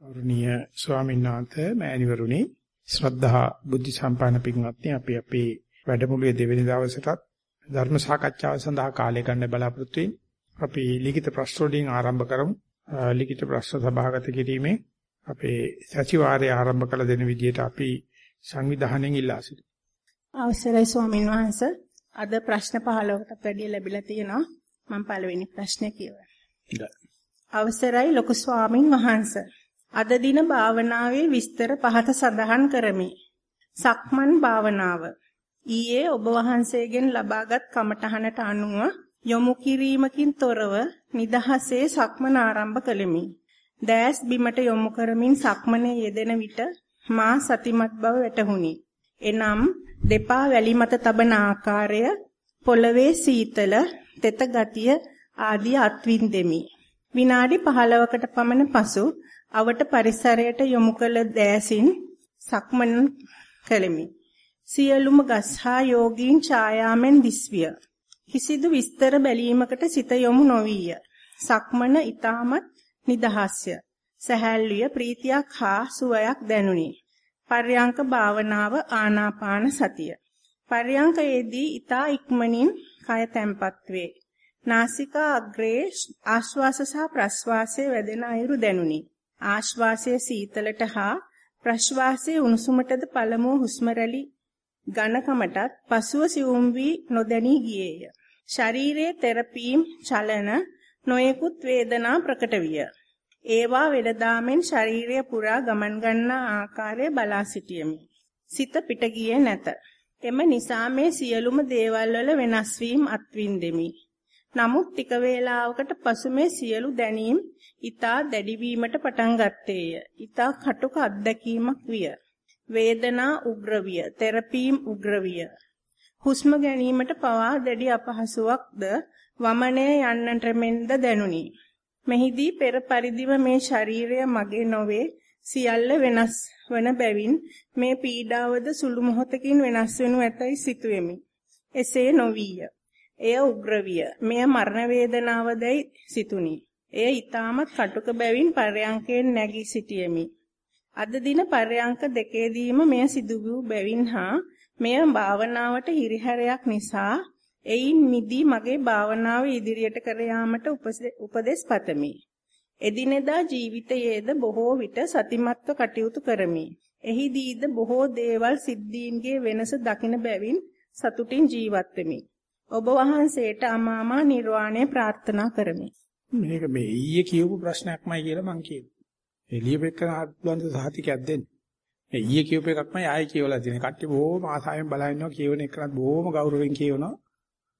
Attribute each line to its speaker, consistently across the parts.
Speaker 1: ගෞරවනීය ස්වාමීන් වහන්සේ මෑණිවරුනි ශ්‍රද්ධා බුද්ධ සම්පන්න පින්වත්නි අපි අපේ වැඩමුළුවේ දෙවෙනි දවසටත් ධර්ම සාකච්ඡාව සඳහා කාලය ගන්න බලාපොරොත්තු වෙමින් අපි ලිඛිත ප්‍රශ්න වලින් ආරම්භ කරමු. ලිඛිත ප්‍රශ්න සභාගත කිරීමේ අපේ සතිವಾರය ආරම්භ කළ දෙන විදිහට අපි සංවිධානයෙන් ඉල්ලා සිටිමු.
Speaker 2: අවසරයි ස්වාමීන් වහන්සේ. අද ප්‍රශ්න 15කට වැඩි ලැබිලා තියෙනවා. මම පළවෙනි ප්‍රශ්නේ කියවන්න අවසරයි ලොකු ස්වාමින් වහන්සේ අද දින භාවනාවේ විස්තර පහත සඳහන් කරමි. සක්මන් භාවනාව. ඊයේ ඔබ වහන්සේගෙන් ලබාගත් කමඨහනට අනුව යොමු කිරීමකින් තොරව නිදහසේ සක්මන ආරම්භ කළෙමි. දැස් බිමට යොමු කරමින් සක්මනේ යෙදෙන විට මා සතිමත් බව වැටහුණි. එනම් දෙපා වැලි මත තබන ආකාරය, පොළවේ සීතල, තෙත ගතිය ආදී අත්විඳෙමි. විනාඩි 15කට පමණ පසු අවට පරිසරයට යොමු කළ දෑසින් සක්මන් කළෙමි. සියලුම ගස් හා යෝගීන් ඡායාමෙන් දිස්විය. කිසිදු විස්තර බැලීමකට සිත යොමු නොවිය. සක්මන ඊටමත් නිදහස්ය. සහැල්ලිය ප්‍රීතියක් හා සුවයක් දැනුනි. පර්යංක භාවනාව ආනාපාන සතිය. පර්යංකයේදී ඊතා ඉක්මනින් කය තැම්පත් වේ. නාසිකා අග්‍රේ ආශ්වාස සහ ප්‍රශ්වාසයේ වැදෙන අයුරු දැනුනි. ආශ්වාසයේ සීතලට හා ප්‍රශ්වාසයේ උණුසුමටද පළමුව හුස්ම රැලි ඝනකමටත් පසුව සිවුම් වී නොදැනී ගියේය. ශරීරයේ තෙරපීම් චලන නොයෙකුත් වේදනා ප්‍රකට විය. ඒවා වෙලදාමෙන් ශරීරය පුරා ගමන් ගන්නා ආකාරය බලා සිටියෙමි. සිත පිට ගියේ නැත. එම නිසා මේ සියලුම දේවල් වල වෙනස් වීම අත්විඳෙමි. නමුත් ටික වේලාවකට පසු මේ සියලු දැනීම් ඊතා දැඩිවීමට පටන් ගත්තේය. ඊතා කටුක අත්දැකීමක් විය. වේදනා උග්‍ර විය. තෙරපීම් උග්‍ර විය. හුස්ම ගැනීමට පවා දැඩි අපහසුාවක්ද වමනේ යන්නට මෙන්ද දැනුනි. මෙහිදී පෙර පරිදිම මේ ශරීරය මගේ නොවේ සියල්ල වෙනස් වන බැවින් මේ පීඩාවද සුළු මොහොතකින් වෙනස් වෙනු ඇතයි සිතුවෙමි. එසේ නොවිය. එය උග්‍ර විය. මෙය මරණ වේදනාවදයි සිතුනි. එය ඊටමත් කටුක බැවින් පර්යංකයෙන් නැගී සිටියෙමි. අද දින පර්යංක දෙකේදීම මෙය සිදු වූ බැවින් හා මෙය භාවනාවට හිරිහැරයක් නිසා එයින් මිදී මගේ භාවනාව ඉදිරියට කර යාමට උපදෙස් පතමි. එදිනෙදා ජීවිතයේද බොහෝ විට සතිමත්ව කටයුතු කරමි. එහිදීද බොහෝ දේවල් සිද්ධීන්ගේ වෙනස දකින බැවින් සතුටින් ජීවත් වෙමි. ඔබ වහන්සේට අමාමා නිර්වාණය ප්‍රාර්ථනා කරමි.
Speaker 1: මේක මේ ඊයේ කියපු ප්‍රශ්නයක්මයි කියලා මං කියනවා. එළියෙක හත්බන්ද සහතිකයක් දෙන්න. මේ ඊයේ කියපු එකක්මයි ආයෙ කියවලා තියෙන. කට්ටිය බොහොම ආසාවෙන් බලා ඉන්නවා කියවන එකකට බොහොම ගෞරවයෙන් කියවනවා.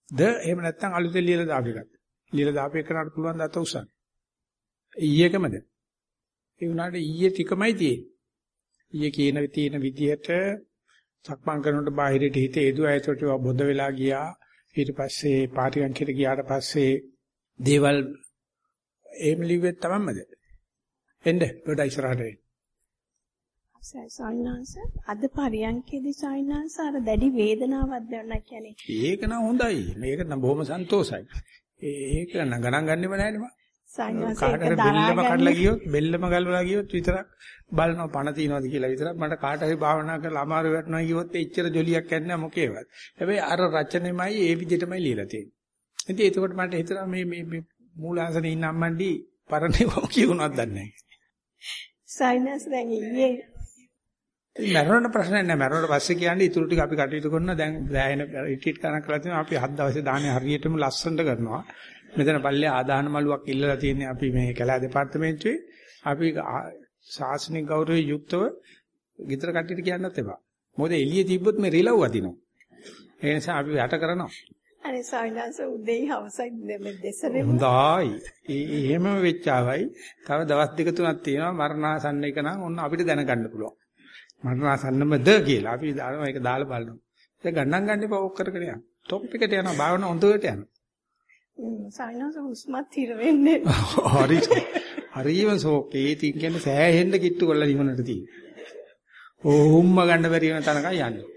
Speaker 1: ද එහෙම නැත්නම් අලුතෙන් ලියලා දාපු එකක්. ලියලා දාපු එකකට පුළුවන් දත උසන්. ඊයේකමද? ඒ වුණාට ඊයේ ටිකමයි තියෙන්නේ. ඊයේ කියන තියෙන විදිහට සක්මන් කරනකොට බාහිරට හිත එදු ඇතට බොද වෙලා ගියා. ඊට පස්සේ පාටියන්කිට ගියාට පස්සේ දේවල් එහෙම ලිව්වෙත් තමන්මද? එන්න පොඩ ඉස්සරහට එන්න.
Speaker 3: සයින්නාංශ අද පරියන්කේදී සයින්නාංශ අර දැඩි වේදනාවක් දැනුණා කියන්නේ.
Speaker 1: ඒක නම් හොඳයි. මේක නම් බොහොම සන්තෝසයි. ඒක නම් ගණන් ගන්නෙම නැහැ නේ මම.
Speaker 3: සයින්නාංශ
Speaker 1: කාට හරි බෙල්ලම කඩලා ගියොත් බෙල්ලම ගලවලා ගියොත් විතරක් බලනවා පණ තියනවාද කියලා විතරක් මට කාට හරි භාවනා කරලා අමාරු වෙනවා ගියොත් එච්චර ජොලියක් යන්නේ මොකේවත්. හැබැයි අර රචනෙමයි ඒ විදිහටමයි ලියලා තියෙන්නේ. ඉතින් ඒකකොට මට හිතෙනවා මේ මේ මූලාසනේ ඉන්න අම්මන්ඩි පරණේව කියුණාද දන්නේ නැහැ.
Speaker 3: සයිනස් දැන් ඊයේ
Speaker 1: මරණ ප්‍රශ්නයක් නෑ මරණට පස්සේ කියන්නේ ඊටු ටික අපි කටයුතු කරනවා දැන් දැයන රිට්‍රීට් කරන කරලා තියෙනවා අපි හත් දවසේ දාන්නේ හරියටම ලස්සනට කරනවා මෙතන පල්ලේ ආදාන මලුවක් ඉල්ලලා තියෙන්නේ අපි මේ කැලෑ දෙපාර්තමේන්තුවේ අපි ශාසනික ගෞරවයේ යුක්තව ගිතර කට්ටියට කියන්නත් එපා මොකද එළියේ තිබ්බොත් මේ රිලව් වදිනවා ඒ නිසා අපි යට කරනවා
Speaker 3: අනේ සාවිනාස උදේ හවසයි මේ දෙසරේ
Speaker 1: හොඳයි. එහෙම වෙච්චාවයි. තව දවස් දෙක තුනක් තියෙනවා මරණාසන්න එක නම් ඔන්න අපිට දැනගන්න පුළුවන්. මරණාසන්නමද කියලා අපි දානවා ඒක දාලා බලනවා. ඒක ගණන් ගන්න එපා ඕක කරගෙන යන්න. টොප් එකට යනවා භාවන හොඳට යනවා.
Speaker 3: සාවිනාස හුස්මත් හිර වෙන්නේ.
Speaker 1: හරි. හරිම සෝකේ තින් කියන්නේ සෑහෙන්න කිට්ටු කරලා නිවනට තියෙනවා. ඕම්ම ගන්න බැරි වෙන තනකයි යන්නේ.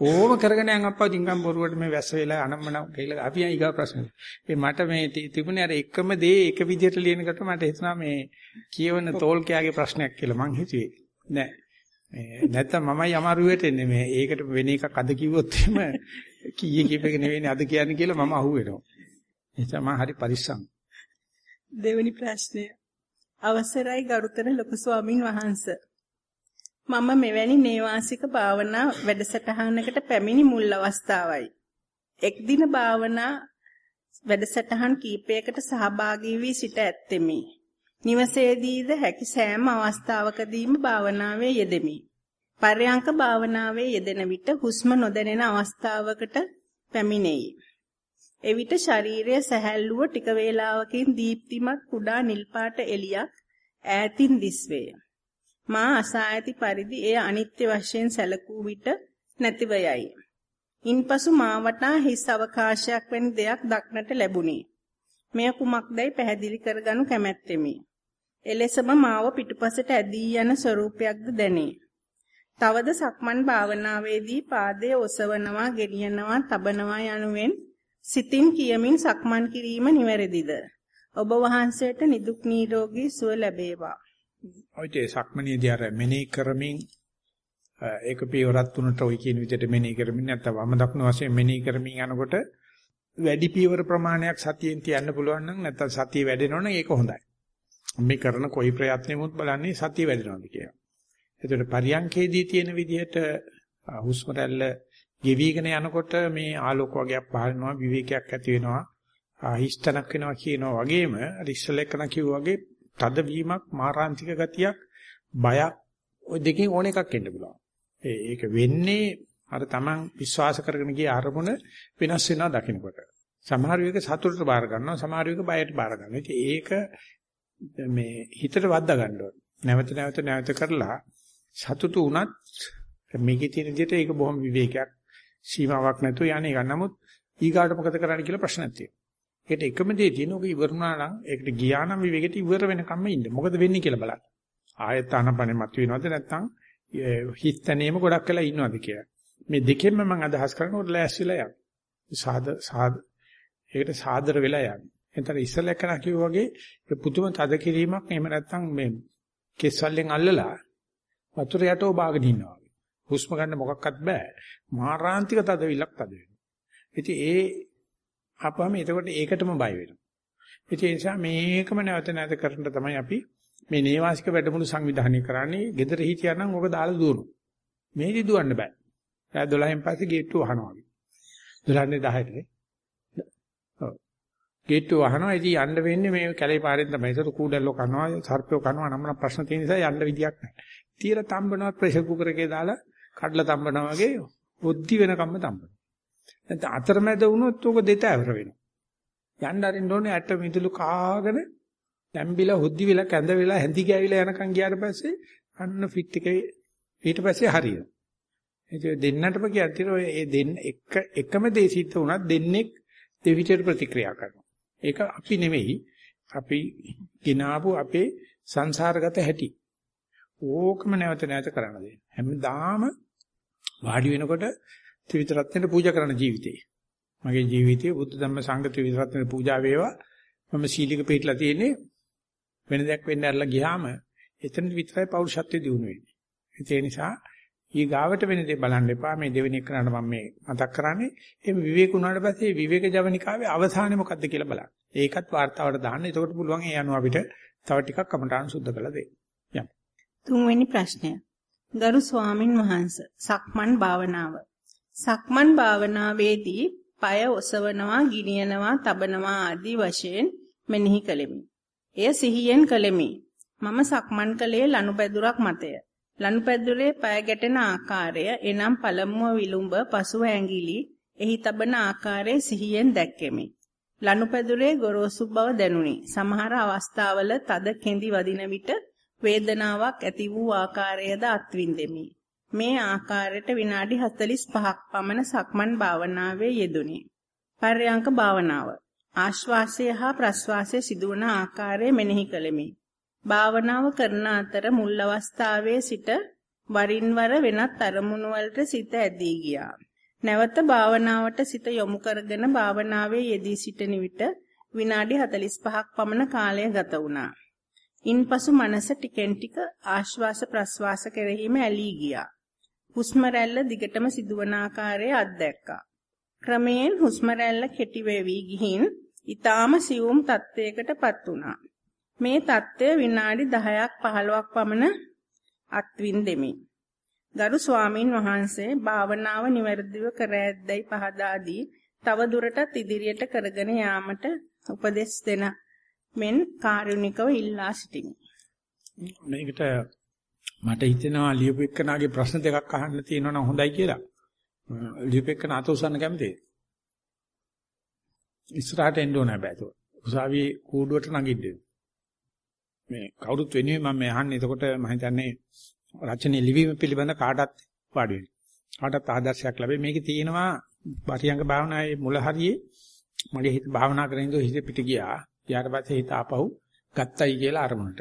Speaker 1: ඕම කරගෙන යන් අප්පා තින්කම් බොරුවට මේ වැස්ස වෙලා අනම්මන කියලා අපි ඊගා ප්‍රශ්න. ඒ මට මේ තිබුණේ අර එකම දේ එක විදිහට ලියනකොට මට හිතුණා මේ කියවන තෝල්කයාගේ ප්‍රශ්නයක් කියලා මං හිතුවේ. නෑ. මේ නැත්තම් මමයි අමාරුවට එන්නේ මේ ඒකට වෙන එකක් අද කිව්වොත් එහෙම කීයේ කීප එක නෙවෙයි අද කියන්නේ කියලා මම අහුවෙනවා. එතන මම හරි පරිස්සම්.
Speaker 2: දෙවෙනි ප්‍රශ්නය. අවසරයි ගරුතර ලොකු ස්වාමින් වහන්සේ. මම මෙවැනි නේවාසික භාවනා වැඩසටහනකට පැමිණි මුල් අවස්ථාවයි. එක් දින භාවනා වැඩසටහන් කීපයකට සහභාගී වී සිට ඇත්තෙමි. නිවසේදීද හැකි සෑම අවස්ථාවකදීම භාවනාවේ යෙදෙමි. පර්යංක භාවනාවේ යෙදෙන විට හුස්ම නොදැනෙන අවස්ථාවකට පැමිණෙයි. එවිට ශරීරය සැහැල්ලුව ටික වේලාවකින් දීප්තිමත් කුඩා නිල් පාට එළියක් ඈතින් දිස්වේ. මා අසා ඇති පරිදි එය අනිත්‍ය වශයෙන් සැලකූ විට නැතිව යයි. ඉන්පසු මා වටා හිස් අවකාශයක් වැනි දෙයක් දක්නට ලැබුණි. මෙය කුමක්දයි පැහැදිලි කරගනු කැමැත්තෙමි. එලෙසම මාව පිටුපසට ඇදී යන ස්වરૂපයක්ද දැනේ. තවද සක්මන් භාවනාවේදී පාදයේ ඔසවනවා, ගෙනියනවා, තබනවා යනුවෙන් සිතින් කියමින් සක්මන් කිරීම නිවැරදිද? ඔබ වහන්සේට නිදුක් නිරෝගී සුව ලැබේවා.
Speaker 1: ඔයිතේ සක්මනේදී අර මෙනෙහි කරමින් ඒක පියවරක් තුනට ඔයි කියන විදිහට මෙනෙහි කරමින් නැත්නම් වම දකුණු වශයෙන් මෙනෙහි කරමින් යනකොට වැඩි පියවර ප්‍රමාණයක් සතියෙන් තියන්න පුළුවන් නම් නැත්නම් සතිය වැඩෙනවනම් ඒක හොඳයි. මේ කරන කොයි ප්‍රයත්නෙමුත් බලන්නේ සතිය වැඩෙනවද කියලා. එතකොට පරියන්කේදී තියෙන විදිහට හුස්ම රැල්ල ගෙවිගෙන යනකොට මේ ආලෝක වගේක් පහළනවා විවේකයක් ඇති වෙනවා හිස්තනක් වෙනවා කියනවා වගේම අර ඉස්සෙල්ලා එකන කිව්වා වගේ තද වීමක් මාරාන්තික ගතියක් බයක් ওই දෙකෙන් ඕන එකක් එන්න පුළුවන්. ඒක වෙන්නේ අර Taman විශ්වාස කරගෙන ගිය අරමුණ වෙනස් වෙනවා දකින්නකොට. සමහර වෙලක සතුටට බාර ගන්නවා සමහර වෙලක බයට බාර ගන්නවා. ඒක මේ හිතට වද්දා ගන්න ඕනේ. නැවත නැවත නැවත කරලා සතුටු වුණත් මේකේ තියෙන විදිහට ඒක බොහොම විවේකයක් සීමාවක් නැතුව යන්නේ එක. නමුත් ඊගාට මොකද කරන්න කියලා ප්‍රශ්නක් තියෙනවා. ඒකට එකම දේ තියෙන ඔක ඉවරුණා නම් ඒකට ගියා නම් විවේකෙට ඉවර වෙනකම්ම ඉන්න. මොකද වෙන්නේ කියලා බලන්න. ආයත ආනපනෙ මත වෙනවද නැත්නම් හිතනේම ගොඩක් වෙලා ඉන්නවද කියලා. මේ දෙකෙන්ම මම අදහස් කරනකොට ලෑස්තිලා යන්න. සාද සාද ඒකට සාදර වෙලා යන්න. එතන ඉස්සෙල්ලා කරා කිව්වා වගේ පුදුම තද කිරීමක් එහෙම නැත්නම් මේ කෙස්වලෙන් අල්ලලා වතුර යටෝ බාගෙන ඉන්නවා. හුස්ම ගන්න මොකක්වත් බෑ. මාරාන්තික තදවිලක් තද වෙනවා. ඉතින් ඒ අපවම එතකොට ඒකටම බය වෙනවා. ඒ නිසා මේකම නැවත නැවත කරන්න තමයි අපි මේ නේවාසික වැඩමුළු සංවිධානය කරන්නේ. gedara හිටියා නම් ඔක දාලා දුවනවා. මේදි දුවන්න බෑ. දැන් 12න් පස්සේ ගේට්ටුව වහනවා. 12න්නේ 10ට. ඔව්. ගේට්ටුව වහනවා. ඉතින් යන්න වෙන්නේ මේ කැලේ පාරෙන් තමයි. ඒක කූඩල්ලෝ කනවා, සර්පයෝ කනවා නම් ප්‍රශ්න තියෙන නිසා යන්න විදියක් නැහැ. තියලා තම්බනවා ප්‍රෙෂර් කුකර් එකේ දාලා කඩලා තම්බනවා වගේ ඔද්දි වෙනකම්ම තම්බනවා. නැත්නම් අතරමැද වුණොත් උක දෙතෑවර වෙනවා. යන්න අරින්න ඕනේ ඇට මිදුළු කාගෙන නැම්බිලා හොද්දි වෙලා කැඳ වෙලා හැඳි ගෑවිලා යනකම් ගියාට පස්සේ අන්න ෆිට් එකේ ඊට පස්සේ හරියනවා. ඒ දෙන්නටම කියන්තිර ඔය ඒ දෙන්න එක එකම දේ සිද්ධ වුණත් දෙන්නේ දෙවිචර ප්‍රතික්‍රියා කරනවා. ඒක අපි නෙමෙයි අපි ගినాපු අපේ සංසාරගත හැටි. ඕකම නැවත නැවත කරන්න දෙන්න. හැමදාම වාඩි වෙනකොට ත්‍රිවිධ රත්නයට පූජා කරන ජීවිතේ. මගේ ජීවිතේ බුද්ධ ධම්ම සංඝ ත්‍රිවිධ රත්නයට පූජා වේවා. මම සීලික පිළිట్లా තියෙන්නේ වෙන දෙයක් වෙන්න ඇරලා ගියාම එතන විතරයි පෞරුෂත්වයේ දිනු වෙන්නේ. ඒ නිසා ඊ ගාවට වෙන දේ බලන්න එපා. මේ දෙවෙනි එක කරාට මම මේ මතක් කරන්නේ එම් විවේක උනාට පස්සේ විවේක ජවනිකාවේ අවසානය මොකද්ද කියලා බලන්න. ඒකත් වார்த்தාවට දාන්න. එතකොට පුළුවන් ඒ අනුව අපිට තව ටිකක් කමටහන් සුද්ධ කරලා දෙන්න. යම්.
Speaker 2: තුන්වෙනි ප්‍රශ්නය. ගරු ස්වාමින් වහන්සේ සක්මන් භාවනාව සක්මන් භාවනාවේදී পায় ඔසවනවා, ගිනියනවා, තබනවා ආදී වශයෙන් මෙනෙහි කළෙමි. එය සිහියෙන් කළෙමි. මම සක්මන් කළේ ලනුපැදුරක් මතය. ලනුපැදුරේ পায় ගැටෙන ආකාරය එනම් පළමුව විලුඹ, පසුව ඇඟිලි, එහි තබන ආකාරය සිහියෙන් දැක්කෙමි. ලනුපැදුරේ ගොරෝසු බව දැනුනි. සමහර අවස්ථාවල තද කෙඳි වදින විට වේදනාවක් ඇති වූ ආකාරයද අත්විඳෙමි. මේ ආකාරයට විනාඩි 45ක් පමණ සක්මන් භාවනාවේ යෙදුණි. පර්යංක භාවනාව. ආශ්වාසය හා ප්‍රශ්වාසය සිදුවන ආකාරය මෙනෙහි කළෙමි. භාවනාව කරන අතර මුල් අවස්ථාවේ සිට වරින් වර වෙනත් අරමුණු වලට සිත ඇදී ගියා. නැවත භාවනාවට සිත යොමු කරගෙන භාවනාවේ යෙදී සිටින විට විනාඩි 45ක් පමණ කාලය ගත වුණා. ඉන්පසු මනස ටිකෙන් ටික ආශ්වාස ප්‍රශ්වාස කෙරෙහිම ඇලී ගියා. හුස්ම රැල්ල දිගටම සිදුවන ආකාරය අත්දැක්කා. ක්‍රමයෙන් හුස්ම රැල්ල කෙටි වෙවි ගිහින් ඊටාම සියුම් තත්වයකටපත් වුණා. මේ தත්ත්වය විනාඩි 10ක් 15ක් පමණ අත්විඳෙමි. ගරු ස්වාමින් වහන්සේ භාවනාව નિවර්ධිව කර ඇද්දයි පහදා දී තව දුරටත් ඉදිරියට කරගෙන යාමට උපදෙස් දෙන මෙන් කාරුණිකව ඉල්ලා සිටිමි.
Speaker 1: මේකට මට හිතෙනවා ලියපු එක්කනාගේ ප්‍රශ්න දෙකක් අහන්න තියෙනවා නම් හොඳයි කියලා. ලියපු එක්කන අත උසන්න කැමතියි. ඉස්සරහට එන්න ඕන හැබැයි. උසාවියේ කූඩුවට නගින්න. මේ කවුරුත් වෙනුවෙන් මම අහන්නේ. එතකොට මම හිතන්නේ රචනයේ ලිවීම පිළිබඳ කාටත් වාඩි වෙන්න. කාටත් ආදර්ශයක් ලැබෙයි. මේකේ තියෙනවා පරියංග භාවනාවේ මුල හරියේ මගේ හිත භාවනා කරන ඉඳලා හිත පිට ගියා. ඊට පස්සේ හිත ආපහු ගත්තයි කියලා අරමුණට.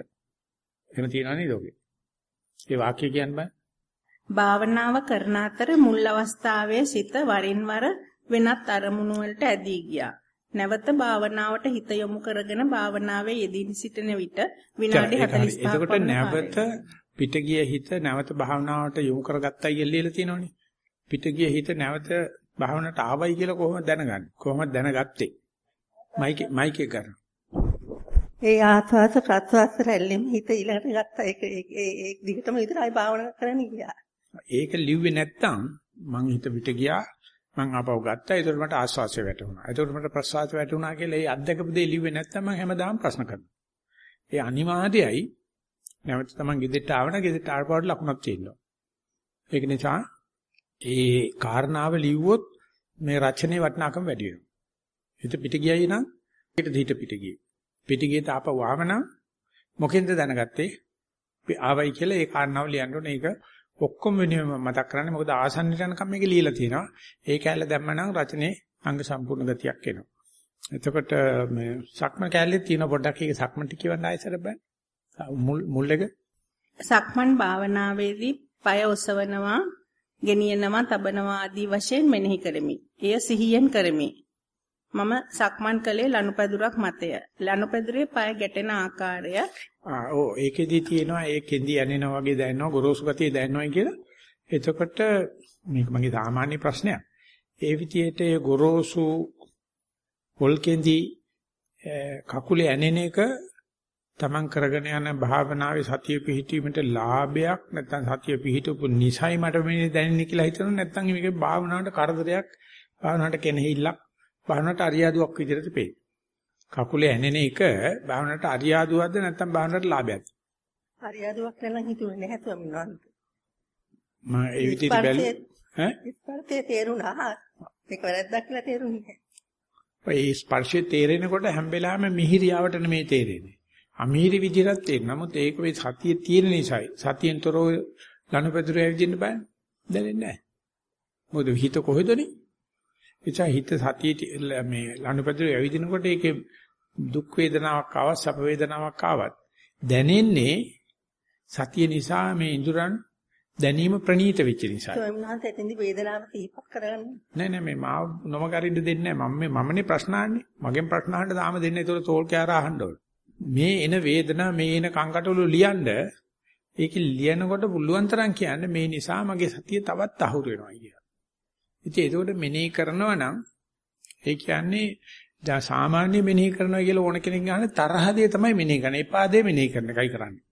Speaker 1: එහෙම තියනවා නේද ඔගේ? ඒ වාක්‍ය කියන්නේ
Speaker 2: භාවනාව කරන අතර මුල් අවස්ථාවේ සිත වරින් වර වෙනත් අරමුණු වලට ඇදී ගියා. නැවත භාවනාවට හිත යොමු කරගෙන භාවනාවේ යෙදී සිටින විට විනාඩි 45ක්
Speaker 1: එතකොට නැවත පිට ගිය හිත නැවත භාවනාවට යොමු කරගත්තයි කියලා තියෙනවනේ. පිට ගිය හිත නැවත භාවනාවට ආවයි කියලා කොහොමද දැනගන්නේ? කොහොමද දැනගත්තේ? මයික් මයික් එක ගන්න.
Speaker 4: ඒ ආස්වාස ප්‍රස්වාස රැල්ලෙම හිත ඊළඟට ගත්තා. ඒක ඒ දිගටම විතරයි භාවනා කරන්න ගියා.
Speaker 1: ඒක ලිව්වේ නැත්තම් මං හිත පිට ගියා. මං ආපහු ගත්තා. ඒකට මට ආස්වාසය වැටුණා. ඒකට මට ප්‍රස්වාසය වැටුණා කියලා ඒ අත්දකපු දේ ලිව්වේ නැත්තම් මං හැමදාම ප්‍රශ්න කරනවා. ඒ අනිවාර්යයි නැවත තමන් ගෙදරට ආවන ගෙදරට ආවට ලකුණක් තියෙනවා. ඒක නිසා ඒ කාරණාව ලිව්වොත් මේ රචනයේ වටිනාකම වැඩි වෙනවා. හිත පිට ගියයි නම් ඒකට හිත පිට ගියේ. පිට ගියේ තාප වාමන මොකෙන්ද දැනගත්තේ? ආවයි කියලා ඒ කාරණාව ලියන්න ඕනේ. ඒක ඔක්කොම වෙනුවෙන් මතක් කරන්නේ මොකද ආසන්නට යනකම් මේක ලියලා තියෙනවා. ඒ කැලේ දැම්මනම් රචනයේ අංග සම්පූර්ණ ගතියක් එනවා. එතකොට මේ සක්මන් කැලේ තියෙන පොඩ්ඩක් ඒක සක්මන්ට කියවන්න ආයෙසර බෑ. මුල් මුල් එක
Speaker 2: සක්මන් භාවනාවේදී পায় ඔසවනවා, ගෙනියනවා, තබනවා ආදී වශයෙන් මෙනෙහි කරමි. එය සිහියෙන් කරමි. මම සක්මන් කළේ ලනුපැදුරක් මතය. ලනුපැදුරේ পায় ගැටෙන ආකාරය
Speaker 1: ආ ඔව් ඒකෙදි තියෙනවා ඒ කෙන්දි ඇනෙනවා වගේ දැනෙනවා ගොරෝසු ගතිය දැනෙනවා කියලා. එතකොට මේක මගේ සාමාන්‍ය ප්‍රශ්නයක්. ඒ විදිහට ඒ ගොරෝසු පොල් කෙන්දි කකුලේ ඇනෙන එක තමන් කරගෙන යන භාවනාවේ සතිය පිහිටීමට ලාභයක් නැත්නම් සතිය පිහිටපු නිසයි මට මේ දැනෙන්නේ කියලා හිතනවා නැත්නම් මේක භාවනාවට කරදරයක් භාවනාවට කෙනෙහිල්ලක් භාවනාවට අරියාදුවක් විදිහට පේන. කකුලේ ඇනෙන එක භාවනාවට අරියාදුවක්ද නැත්නම් භාවනාවට ලාභයක්ද?
Speaker 4: අරියාදුවක් නැලන් හිතුවේ නැහැ ස්වාමීන් වහන්සේ.
Speaker 1: මම ඒ විදිහට බැලුවා ඈ
Speaker 4: ස්පර්ශයේ තේරුණා. ඒක වැරද්දක් කියලා තේරුන්නේ නැහැ.
Speaker 1: ඒ ස්පර්ශයේ තේරෙනකොට හැම වෙලාවෙම මිහිරියාවට නෙමෙයි තේරෙන්නේ. අමීරි විදිහට තේරෙන. නමුත් ඒක මේ සතියේ තියෙන නිසායි. සතියෙන්තරෝ ලනුපැදුර ඇවිදින්න බෑ. දැනෙන්නේ නැහැ. මොකද හිත කොහෙදනේ? එචා හිත සතියේ මේ ලනුපැදුර ඇවිදිනකොට ඒකේ දුක් වේදනාවක් ආවත් සැප වේදනාවක් ආවත් දැනෙන්නේ සතිය නිසා මේ ඉඳුරන් දැනීම ප්‍රනීත වෙච්ච නිසා.
Speaker 4: ස්වාමීන් වහන්සේ එතෙන්දි වේදනාව සිහිපත් කරගන්න.
Speaker 1: නෑ නෑ මේ මාව නොමගරින්න දෙන්නේ නෑ. මම මේ මමනේ ප්‍රශ්න අහන්නේ. මගෙන් ප්‍රශ්න අහන්න තාම දෙන්නේ. ඒතකොට තෝල් කෑර අහන්න ඕනේ. මේ එන වේදනා මේ එන කංකටොළු ලියනද ඒක ලියනකොට පුළුවන් තරම් කියන්නේ මේ නිසා මගේ සතිය තවත් අහුරු වෙනවා කියලා. ඉතින් ඒකෝට මෙනෙහි කරනවා නම් ඒ කියන්නේ දැන් සාමාන්‍ය මෙනෙහි කරනවා කියලා ඕන කෙනෙක් ගන්න තරහදී තමයි මෙනෙහි කරන්නේ. එපා දේ මෙනෙහි කරන එකයි කරන්නේ.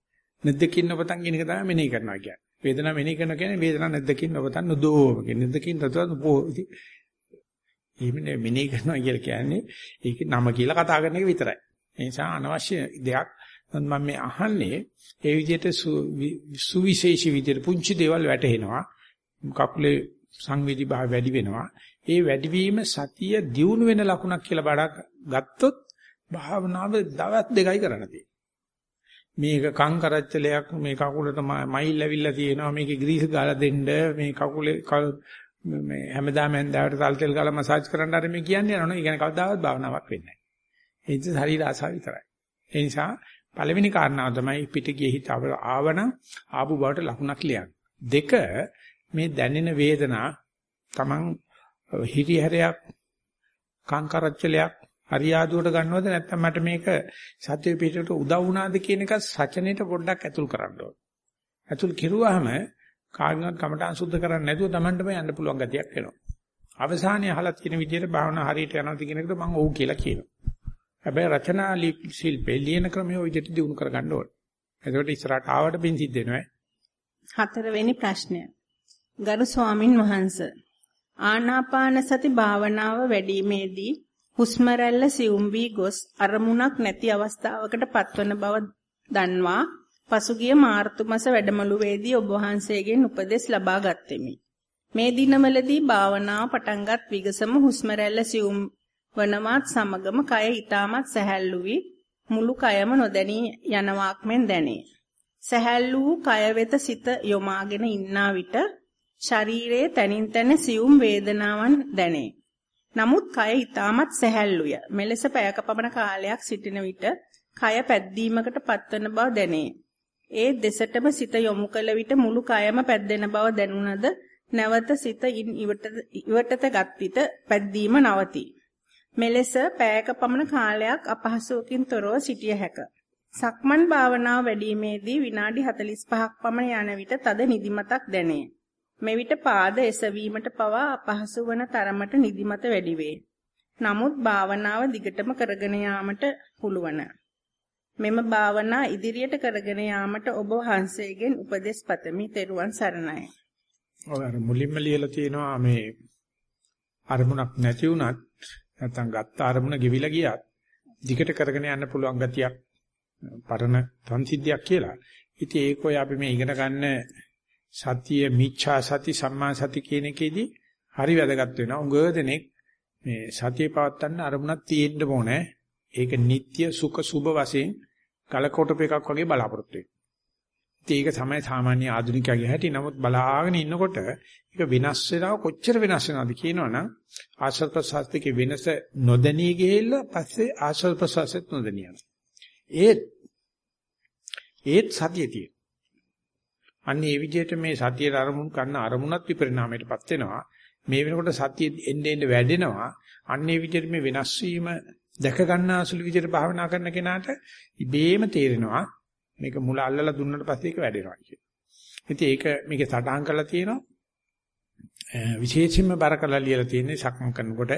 Speaker 1: නැද්දකින් නොපතන් කියන එක තමයි මෙනෙහි කරනවා කියන්නේ. වේදනාව මෙනෙහි කරනවා කියන්නේ වේදනාව නැද්දකින් නොපතන් නොදෝම කියන්නේ. නැද්දකින් තත්වත් පෝ. ඉතින් මෙනෙහි කරනවා කියලා කියන්නේ ඒක නම කියලා කතා කරන එක විතරයි. ඒ නිසා අනවශ්‍ය දෙයක් මම මේ අහන්නේ ඒ විදිහට සුවිශේෂී විදිහට පුංචි දේවල් වැටහෙනවා. කකුලේ සංවේදී භාව වැඩි වෙනවා. ඒ වැඩිවීම සතිය දියුණු වෙන ලකුණක් කියලා බඩක් ගත්තොත් භාවනාව දවස් දෙකයි කරන්න තියෙන්නේ. මේක කං කරච්චලයක් මේ කකුලට මයිල් ඇවිල්ලා තියෙනවා මේකේ ග්‍රීස් ගාලා දෙන්න මේ කකුලේ මේ හැමදාම ඇඳාවට තල් තෙල් ගාලා මසාජ් කරන්න ආරෙ මේ කියන්නේ යනවනේ. ඒ කියන්නේ කවදාවත් භාවනාවක් වෙන්නේ නැහැ. ඒ නිසා ශරීර ආසාව විතරයි. ඒ නිසා පළවෙනි කාරණාව තමයි පිටිගියේ හිත ආවන ආපු බවට ලකුණක් ලියන්න. දෙක මේ දැනෙන වේදනා Taman හිරිහැරයක් කාංකරච්චලයක් හරියාදුවට ගන්නවද නැත්නම් මට මේක සත්‍ය පිටට උදව් වුණාද කියන එක සචනෙට පොඩ්ඩක් ඇතුල් කරන්න ඕන. ඇතුල් කෙරුවාම කාගෙන්වත් කමටහන් සුද්ධ කරන්නේ නැතුව Tamanටම යන්න පුළුවන් ගතියක් එනවා. අවසානයේ අහලා තියෙන විදිහට භාවනා හරියට යනවාද කියන එකට මම ඔව් කියලා කියනවා. හැබැයි රචනා ශිල්පේ ලියන ක්‍රමය ඔය විදිහට දිනු කරගන්න ඕන. එතකොට ඉස්සරහට ආවට බින් සිද්ධ වෙනවා.
Speaker 2: හතරවෙනි ප්‍රශ්නය. ගරු ස්වාමින් වහන්සේ ආනාපාන සති භාවනාව වැඩිීමේදී හුස්ම රැල්ල සියුම් වී ගොස් අරමුණක් නැති අවස්ථාවකට පත්වන බව දන්වා පසුගිය මාර්තු මාස වැඩමුළුවේදී ඔබ වහන්සේගෙන් උපදෙස් ලබා ගත්ෙමි. මේ දිනවලදී භාවනාව පටන්ගත් විගසම හුස්ම රැල්ල සියුම් වනවත් සමගම කය ඊටමත් සැහැල්ලු වී මුළු කයම නොදැනී යනවාක් මෙන් දැනේ. සැහැල්ලු වූ කය වෙත සිත යොමාගෙන ඉන්නා විට ශරීරයේ තනින් තන සියුම් වේදනාවන් දැනේ. නමුත් කය ඊටමත් සැහැල්ලුය. මෙලෙස පැයක පමණ කාලයක් සිටින විට කය පැද්දීමකට පත්වන බව දැනේ. ඒ දෙසටම සිත යොමු කළ විට මුළු කයම පැද්දෙන බව දැනුණද නැවත සිත ඉවටට ගත් විට පැද්දීම නවතී. මෙලෙස පැයක පමණ කාලයක් අපහසුවකින් තොරව සිටිය හැක. සක්මන් භාවනාව වැඩිීමේදී විනාඩි 45ක් පමණ යන විට තද නිදිමතක් දැනේ. මෙවිට පාද එසවීමට පවා අපහසු වන තරමට නිදිමත වැඩි වේ. නමුත් භාවනාව දිගටම කරගෙන යාමට පුළුවන්. මෙම භාවනා ඉදිරියට කරගෙන යාමට ඔබ වහන්සේගෙන් උපදෙස් පතමි. ත්වන් සරණයි.
Speaker 1: ඔය අර මුලින්ම ලියලා තියෙනවා මේ අරමුණක් නැති වුණත් නැත්තම් ගත්ත අරමුණ ගෙවිලා ගියත් දිගට කරගෙන යන්න පුළුවන් ගතියක් පරණ සංසිද්ධියක් කියලා. ඉතින් ඒක ඔය අපි මේ ඉගෙන ගන්න සතිය මිච්ඡා සති සම්මා සති කියන එකේදී හරි වැදගත් වෙනවා. උඟ දෙනෙක් මේ සතිය පවත්තන්න අරමුණක් තියෙන්න ඕනේ. ඒක නিত্য සුඛ සුභ වශයෙන් කලකොටප එකක් වගේ බලාපොරොත්තු වෙනවා. ඒක තමයි සාමාන්‍ය ආධුනිකයාගේ හැටි. නමුත් බලාගෙන ඉන්නකොට ඒක වෙනස් වෙනවා කොච්චර වෙනස් වෙනවද කියනවනම් ආශ්‍රද ප්‍රසාස්තිකේ වෙනස නොදැනී ගිහිල්ලා පස්සේ ආශ්‍රද ප්‍රසාසෙත් නොදැනී යනවා. ඒත් ඒත් සතියතියි. අන්න ඒ විදිහට මේ සතියේ අරමුණු කරන අරමුණත් විපරිණාමයටපත් වෙනවා. මේ වෙනකොට සතිය එන්නේ එන්නේ වැඩෙනවා. අන්න ඒ විදිහට මේ වෙනස් වීම දැක ගන්න අසුළු විදිහට භාවනා කරන කෙනාට ඉබේම තේරෙනවා මේක මුල අල්ලලා දුන්නට පස්සේ ඒක වැඩෙනවා කියලා. ඉතින් ඒක මේකේ සටහන් කරලා තියෙනවා. විශේෂයෙන්ම බර කරලා ලියලා තියෙන්නේ සක්මන් කරනකොට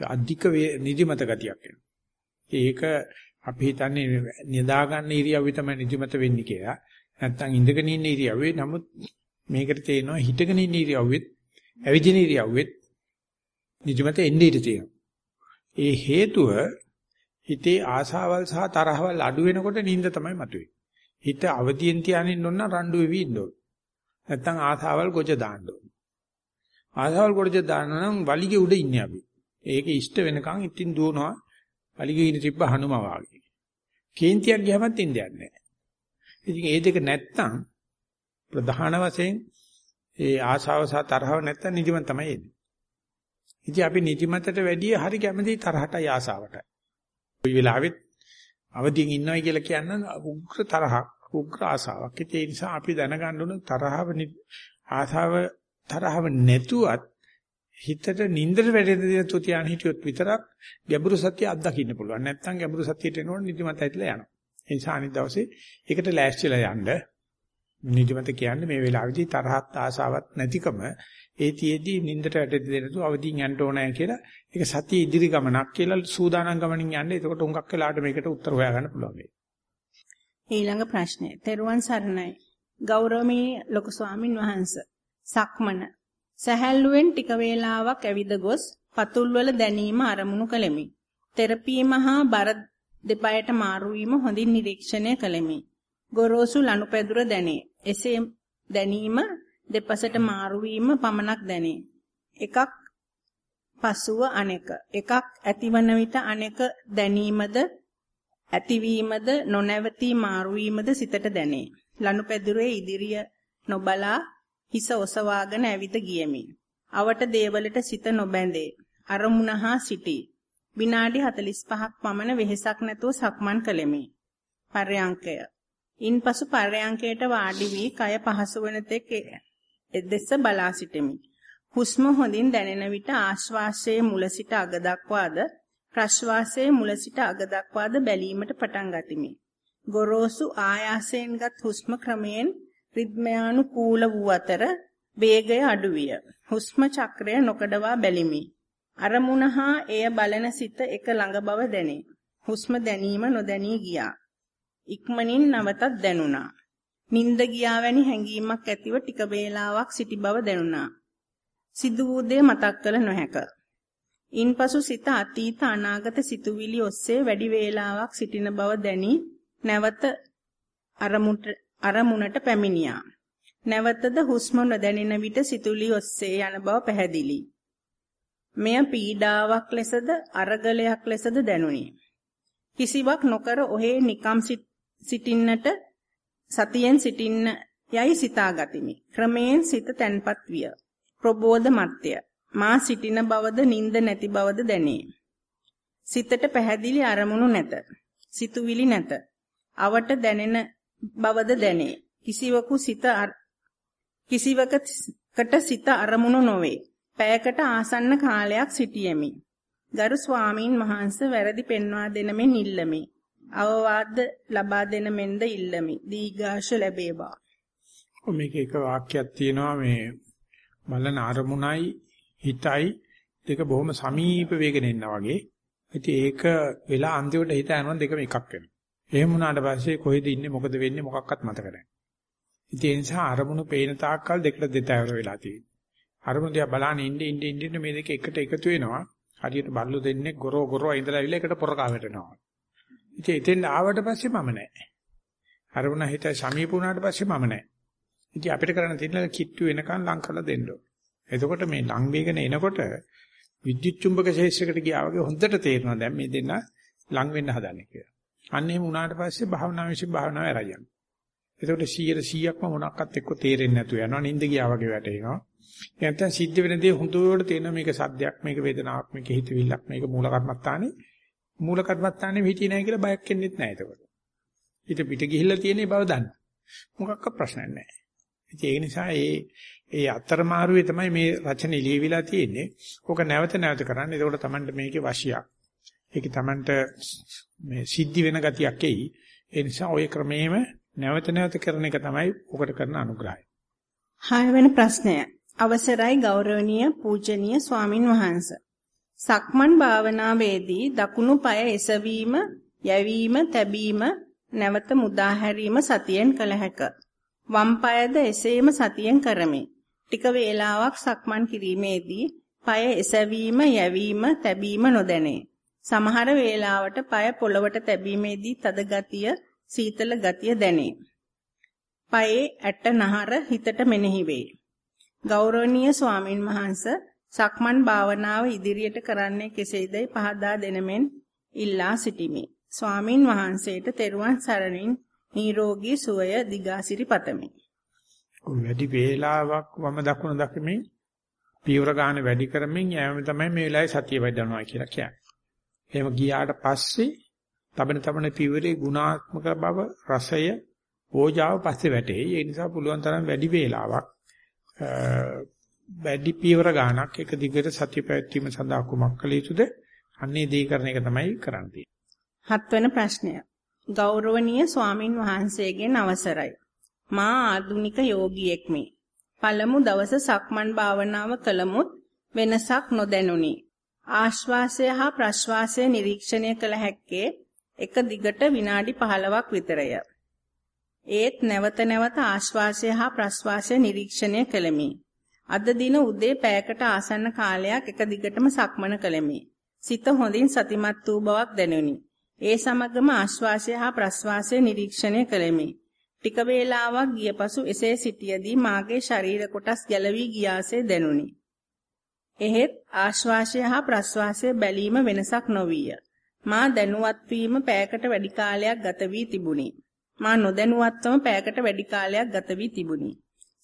Speaker 1: අධික නිදිමත ගතියක් එනවා. ඒක අපි හිතන්නේ නිදා ගන්න ඉරියව්වේ තමයි නිදිමත වෙන්නේ කියලා. නැත්තම් ඉඳගෙන ඉන්න ඉරියව්වේ නමුත් මේකට තේනවා හිටගෙන ඉන්න ඉරියව්වෙත් ඇවිදින ඉරියව්වෙත් නිදිමත එන්නේ ඉඳී තියෙනවා. ඒ හේතුව හිතේ ආසාවල් සහ තරහවල් අඩු වෙනකොට නිින්ද තමයි මතුවේ. හිත අවදියෙන් තියාගෙන ඉන්න රණ්ඩු වෙවි ඉන්න ඕන. නැත්තම් ආසාවල් ගොජ දාන්න ඕන. ආසාවල් ගොජ දාන්න නම් වලිගේ උඩ ඉන්නේ අපි. ඒක ඉෂ්ට වෙනකන් ඉතින් දුවනවා වලිගේ ඉන්න තිබ්බ හනුමා වාගේ. කේන්තියක් ගියමත් ඉන්නේ නැහැ. ඉතින් ඒ දෙක නැත්තම් ප්‍රධාන වශයෙන් ඒ ආශාව සහ තරහව නැත්තම් නිදිමත තමයි එන්නේ. ඉතින් අපි නිදිමතට වැඩිය හරි කැමති තරහටයි ආශාවටයි. කොයි වෙලාවෙත් අවදියෙන් ඉන්නවයි කියලා කියන්න උග්‍ර තරහක් උග්‍ර ආශාවක්. ඒ නිසා අපි දැනගන්න ඕන තරහව ආශාව තරහව නැතුවත් හිතට නින්දට වැටෙන දේ තුතියන් හිටියොත් විතරක් ගැඹුරු සත්‍ය අත්දකින්න පුළුවන්. නැත්තම් ගැඹුරු සත්‍යයට එනකොට නිදිමත ඇතිලා යනවා. ඒ නිසා අනිත් දවසේ ඒකට ලෑස්තිලා යන්න නිදිමත කියන්නේ මේ වෙලාවේදී තරහත් ආසාවක් නැතිකම ඒතියෙදී නින්දට වැටෙද්දී දෙනතු අවදීන් යන්න ඕනෑ කියලා ඒක සතිය ඉදිරි ගමනක් කියලා සූදානම් ගමනින් යන්න. එතකොට උඟක් වෙලාට මේකට උත්තර හොයාගන්න පුළුවන් වෙයි.
Speaker 2: ඊළඟ ප්‍රශ්නය. තෙරුවන් සරණයි. ගෞරවමීය ලොකු ස්වාමින් වහන්සේ. සක්මන. සැහැල්ලුවෙන් ටික වේලාවක් ඇවිද ගොස් පතුල්වල දැනීම අරමුණු කළෙමි. තෙරපීම හා බර දෙපයට මාරු වීම හොඳින් නිරීක්ෂණය කළෙමි. ගොරෝසු ලනුපැදුර දැනේ. එසේ දැනීම දෙපසට මාරු වීම පමණක් දැනේ. එකක් පසුව අනෙක. එකක් ඇතිවන විට අනෙක දැනීමද ඇතිවීමද නොනැවතී මාරු වීමද සිතට දැනේ. ලනුපැදුරේ ඉදිරිය නොබලා හිස ඔසවාගෙන ඇවිද ගියමි. අවට දේවලට සිත නොබැඳේ. අරමුණ හා සිටී. විනාඩි 45ක් පමණ වෙහෙසක් නැතුව සක්මන් කළෙමි. පර්යංකය. ඉන්පසු පර්යංකයට වාඩි වී කය පහසු වන තෙක් එදෙස බලා සිටෙමි. හුස්ම හොඳින් දැනෙන විට ආශ්වාසයේ මුල සිට අග දක්වාද ප්‍රශ්වාසයේ මුල සිට අග දක්වාද බැලීමට පටන් ගතිමි. ගොරෝසු ආයාසයෙන්ගත් හුස්ම ක්‍රමයෙන් රිද්මයානුකූල වූ අතර වේගය අඩු විය. හුස්ම චක්‍රය නොකඩවා බැලිමි. අරමුණ හා එය බලන සිත එක ළඟ බව දැනේ. හුස්ම දැනීම නොදැනී ගියා. ඉක්මනින් නවතත් දැනුණා. නිින්ද ගියා වැනි හැඟීමක් ඇතිව ටික වේලාවක් සිටි බව දැනුණා. සිදු වූ දේ මතක් කළ නොහැක. ඉන්පසු සිත අතීත අනාගත සිතුවිලි ඔස්සේ වැඩි වේලාවක් සිටින බව දැනි නැවත අරමුණට පැමිණියා. නැවතද හුස්ම නොදැනෙන විට සිතුවිලි ඔස්සේ යන බව පැහැදිලි. මෙය පීඩාවක් ලෙසද අරගලයක් ලෙසද දැනුනි. කිසිවක් නොකර ඔහේ නිකම් සිටින්නට සතියෙන් සිටින්න යයි සිතාගතිමි. ක්‍රමයෙන් සිත තැන්පත් විය. ප්‍රබෝධ මත්ය. මා සිටින බවද නිින්ද නැති බවද දැනේ. සිතට පැහැදිලි අරමුණු නැත. සිතුවිලි නැත. අවට දැනෙන බවද දැනේ. කිසිවකු සිත කිසිවකට සිත අරමුණු නොවේ. පැයකට ආසන්න කාලයක් සිටියෙමි. ගරු ස්වාමීන් වහන්සේ වැරදි පෙන්වා දෙන මෙන් ඉල්ලමි. අවවාද ලබා දෙන මෙන්ද ඉල්ලමි. දීඝාෂ ලැබේවා.
Speaker 1: මේක එක වාක්‍යයක් තියෙනවා මේ බලන අරමුණයි හිතයි දෙක බොහොම සමීප වේගෙන ඉන්නා වගේ. ඉතින් ඒක වෙලා අන්තිමට හිත යනවා දෙකම එකක් වෙනවා. එහෙම වුණාට පස්සේ කොහෙද ඉන්නේ මොකද වෙන්නේ මොකක්වත් මතක නැහැ. ඉතින් ඒ නිසා අරමුණු පේන තාක්කල් දෙකට දෙතෑවර වෙලා තියෙනවා. අරමුණ දිහා බලන ඉන්නේ ඉන්නේ ඉන්නේ මේ දෙක එකට එකතු වෙනවා. හරියට බල්ලු දෙන්නේ ගොරෝ ගොරෝ ඉඳලා ඉවිල එකට පොරකා වැටෙනවා. ඉතින් එතෙන් ආවට පස්සේ මම නැහැ. අරමුණ හිත සමීප වුණාට පස්සේ මම නැහැ. ඉතින් අපිට කරන්න තියෙන කිට්ටු වෙනකන් ලං කරලා දෙන්න එතකොට මේ ලං වේගන එනකොට විද්‍යුත් චුම්බක ශේෂයකට ගියා වගේ හොඳට තේරෙනවා දැන් මේ දෙන්න ලං වෙන්න හදන්නේ කියලා. අන්න එහෙම වුණාට පස්සේ භාවනාව විසින් භාවනාව ඇරයන්. එතකොට 100%ක්ම මොනක්වත් එක්ක තේරෙන්නේ නැතුව යනවා නිින්ද ගියා වගේ වැටෙනවා. නැත්නම් සිද්ධ වෙන දේ හොඳට තේරෙනවා මේක සද්දයක් මේක වේදනාවක් මේක හිතවිල්ලක් මේක මූල කර්මත්තානේ මූල කර්මත්තානේ හිටියේ නැහැ කියලා බයක් වෙන්නෙත් නැහැ එතකොට. ඊට පිට ගිහිල්ලා තියෙන බව දන්න. මොකක්ක ප්‍රශ්නයක් නැහැ. ඒ නිසා ඒ ඒ අතරමාරුවේ තමයි මේ රචන ලියවිලා තියෙන්නේ. ඕක නැවත නැවත කරන්න. එතකොට Tamanට මේකේ වශියක්. ඒක Tamanට මේ සිද්ධි වෙන ගතියක් එයි. ඒ නිසා ওই ක්‍රමේම නැවත නැවත කරන එක තමයි ඔකට කරන අනුග්‍රහය.
Speaker 2: හයවෙනි ප්‍රශ්නය. අවසරයි ගෞරවනීය පූජනීය ස්වාමින් වහන්සේ. සක්මන් භාවනාවේදී දකුණු පාය එසවීම, යැවීම, තැබීම, නැවත මුදා හැරීම සතියෙන් කළ හැක. වම් පායද එසේම සතියෙන් කරමි. ටික වේලාවක් සක්මන් කිරීමේදී පාය එසවීම, යැවීම, තැබීම නොදැනේ. සමහර වේලාවට পায় පොළවට තැබීමේදී තද ගතිය, සීතල ගතිය දැනේ. পাයේ ඇට නහර හිතට මෙනෙහි වේ. ගෞරවනීය ස්වාමින් වහන්සේ සක්මන් භාවනාව ඉදිරියට කරන්නේ කෙසේදයි පහදා දෙනමෙන් ඉල්ලා සිටිමි. ස්වාමින් වහන්සේට තෙරුවන් සරණින් නිරෝගී සුවය දිගාසිරි පතමි.
Speaker 1: වැඩි වේලාවක් වම දකුණ දකිමින් පියවර ගන්න වැඩි කරමින් යෑම තමයි මේ වෙලාවේ සතිය වඩනවා කියලා කියන්නේ. එහෙම ගියාට පස්සේ තබන තබන පියවරේ ගුණාත්මක බව රසය ඕජාව පස්සේ වැටේ. ඒ නිසා පුළුවන් තරම් වැඩි වේලාවක් වැඩි පියවර ගානක් එක දිගට සතිය පැවැත්වීම සඳහා කුමක් කළ යුතුද? අන්නේ දී කරන එක තමයි කරන්නේ.
Speaker 2: හත්වන ප්‍රශ්නය. ගෞරවනීය ස්වාමින් වහන්සේගෙන් අවසරයි. මා ආධුනික යෝගියෙක්මි. පළමු දවස සක්මන් භාවනාව කළමුත් වෙනසක් නොදැනුනි. ආශ්වාසය හා ප්‍රශ්වාසය නිරීක්ෂණය කළ හැක්කේ එක දිගට විනාඩි 15ක් විතරය. ඒත් නැවත නැවත ආශ්වාසය හා ප්‍රශ්වාසය නිරීක්ෂණය කළෙමි. අද දින උදේ පැයකට ආසන්න කාලයක් එක දිගටම සක්මන කළෙමි. සිත හොඳින් සතිමත් වූ බවක් දැනුනි. ඒ සමගම ආශ්වාසය හා ප්‍රශ්වාසය නිරීක්ෂණය කළෙමි. ටික වේලාවක් ගිය පසු එසේ සිටියදී මාගේ ශරීර කොටස් ගැලවී ගියාසේ දැනුනි. එහෙත් ආශ්වාසය හා ප්‍රශ්වාසය බැලීම වෙනසක් නොවිය. මා දැනුවත් වීම පැයකට වැඩි කාලයක් ගත වී තිබුණි. මා නොදැනුවත්වම පැයකට වැඩි කාලයක් ගත වී තිබුණි.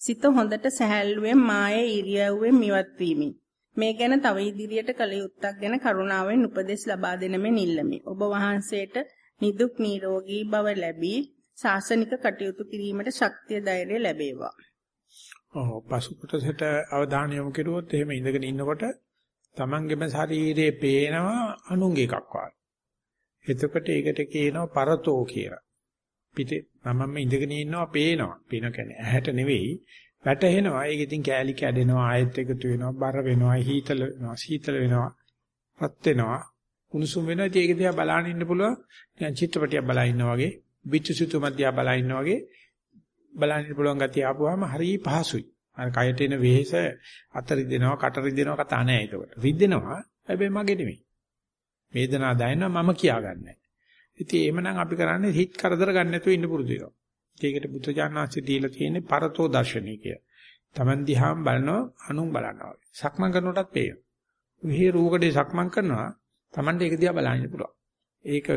Speaker 2: සිත හොඳට සැහැල්ලුවෙන් මායේ ඉරියව්වෙන් මිවත් වීමි. මේ ගැන තව ඉදිරියට කළ යුත්තක් ගැන කරුණාවෙන් උපදෙස් ලබා දෙන මෙන් ඉල්ලමි. ඔබ වහන්සේට නිදුක් නිරෝගී භව ලැබී ශාසනික කටයුතු කිරීමට ශක්තිය ධෛර්යය ලැබේවා.
Speaker 1: ඔව් පසු කොටසට අවධානය යොමු කරුවොත් එහෙම ඉඳගෙන ඉන්නකොට තමන්ගේම ශරීරයේ පේනවා අනුන්ගේ එකක් වගේ. එතකොට ඒකට කියනවා පරතෝ කියලා. පිටේ මමම ඉඳගෙන ඉන්නවා පේනවා. පේන කියන්නේ ඇහැට නෙවෙයි වැටෙනවා. ඒක ඉතින් කෑලි කැඩෙනවා ආයෙත් එකතු වෙනවා බර වෙනවා හීතල වෙනවා සීතල වෙනවා රත් වෙනවා උණුසුම් වෙනවා. ඉතින් ඒක දිහා බලන්න ඉන්න පුළුවන්. නිකන් චිත්‍රපටියක් බලා ඉන්නා වගේ, පිටුසිතු මැදියා බලා ඉන්නා වගේ බලන්න ඉන්න පුළුවන් ගතිය ආපුවාම හරි පහසුයි. අර කයට එන වෙහෙස අත රිදෙනවා, කට රිදෙනවා කතා නැහැ ඒකට. රිදෙනවා. හැබැයි මගේ නෙමෙයි. වේදනාව දැනෙනවා මම කියාගන්නේ. ඉතින් එහෙමනම් අපි කරන්නේ හිත කරදර ගන්න නැතුව ඉන්න පුරුදු වෙනවා. ඒකට බුදුජානනාංශය දීලා තියෙන්නේ පරතෝ දර්ශනීය කිය. Taman දිහාම බලනවා අනුන් බලනවා. සක්මන් කරනකොටත් පේනවා. විහි රූකඩේ සක්මන් කරනවා Tamante ඒක දිහා බලන්න පුළුවන්. ඒක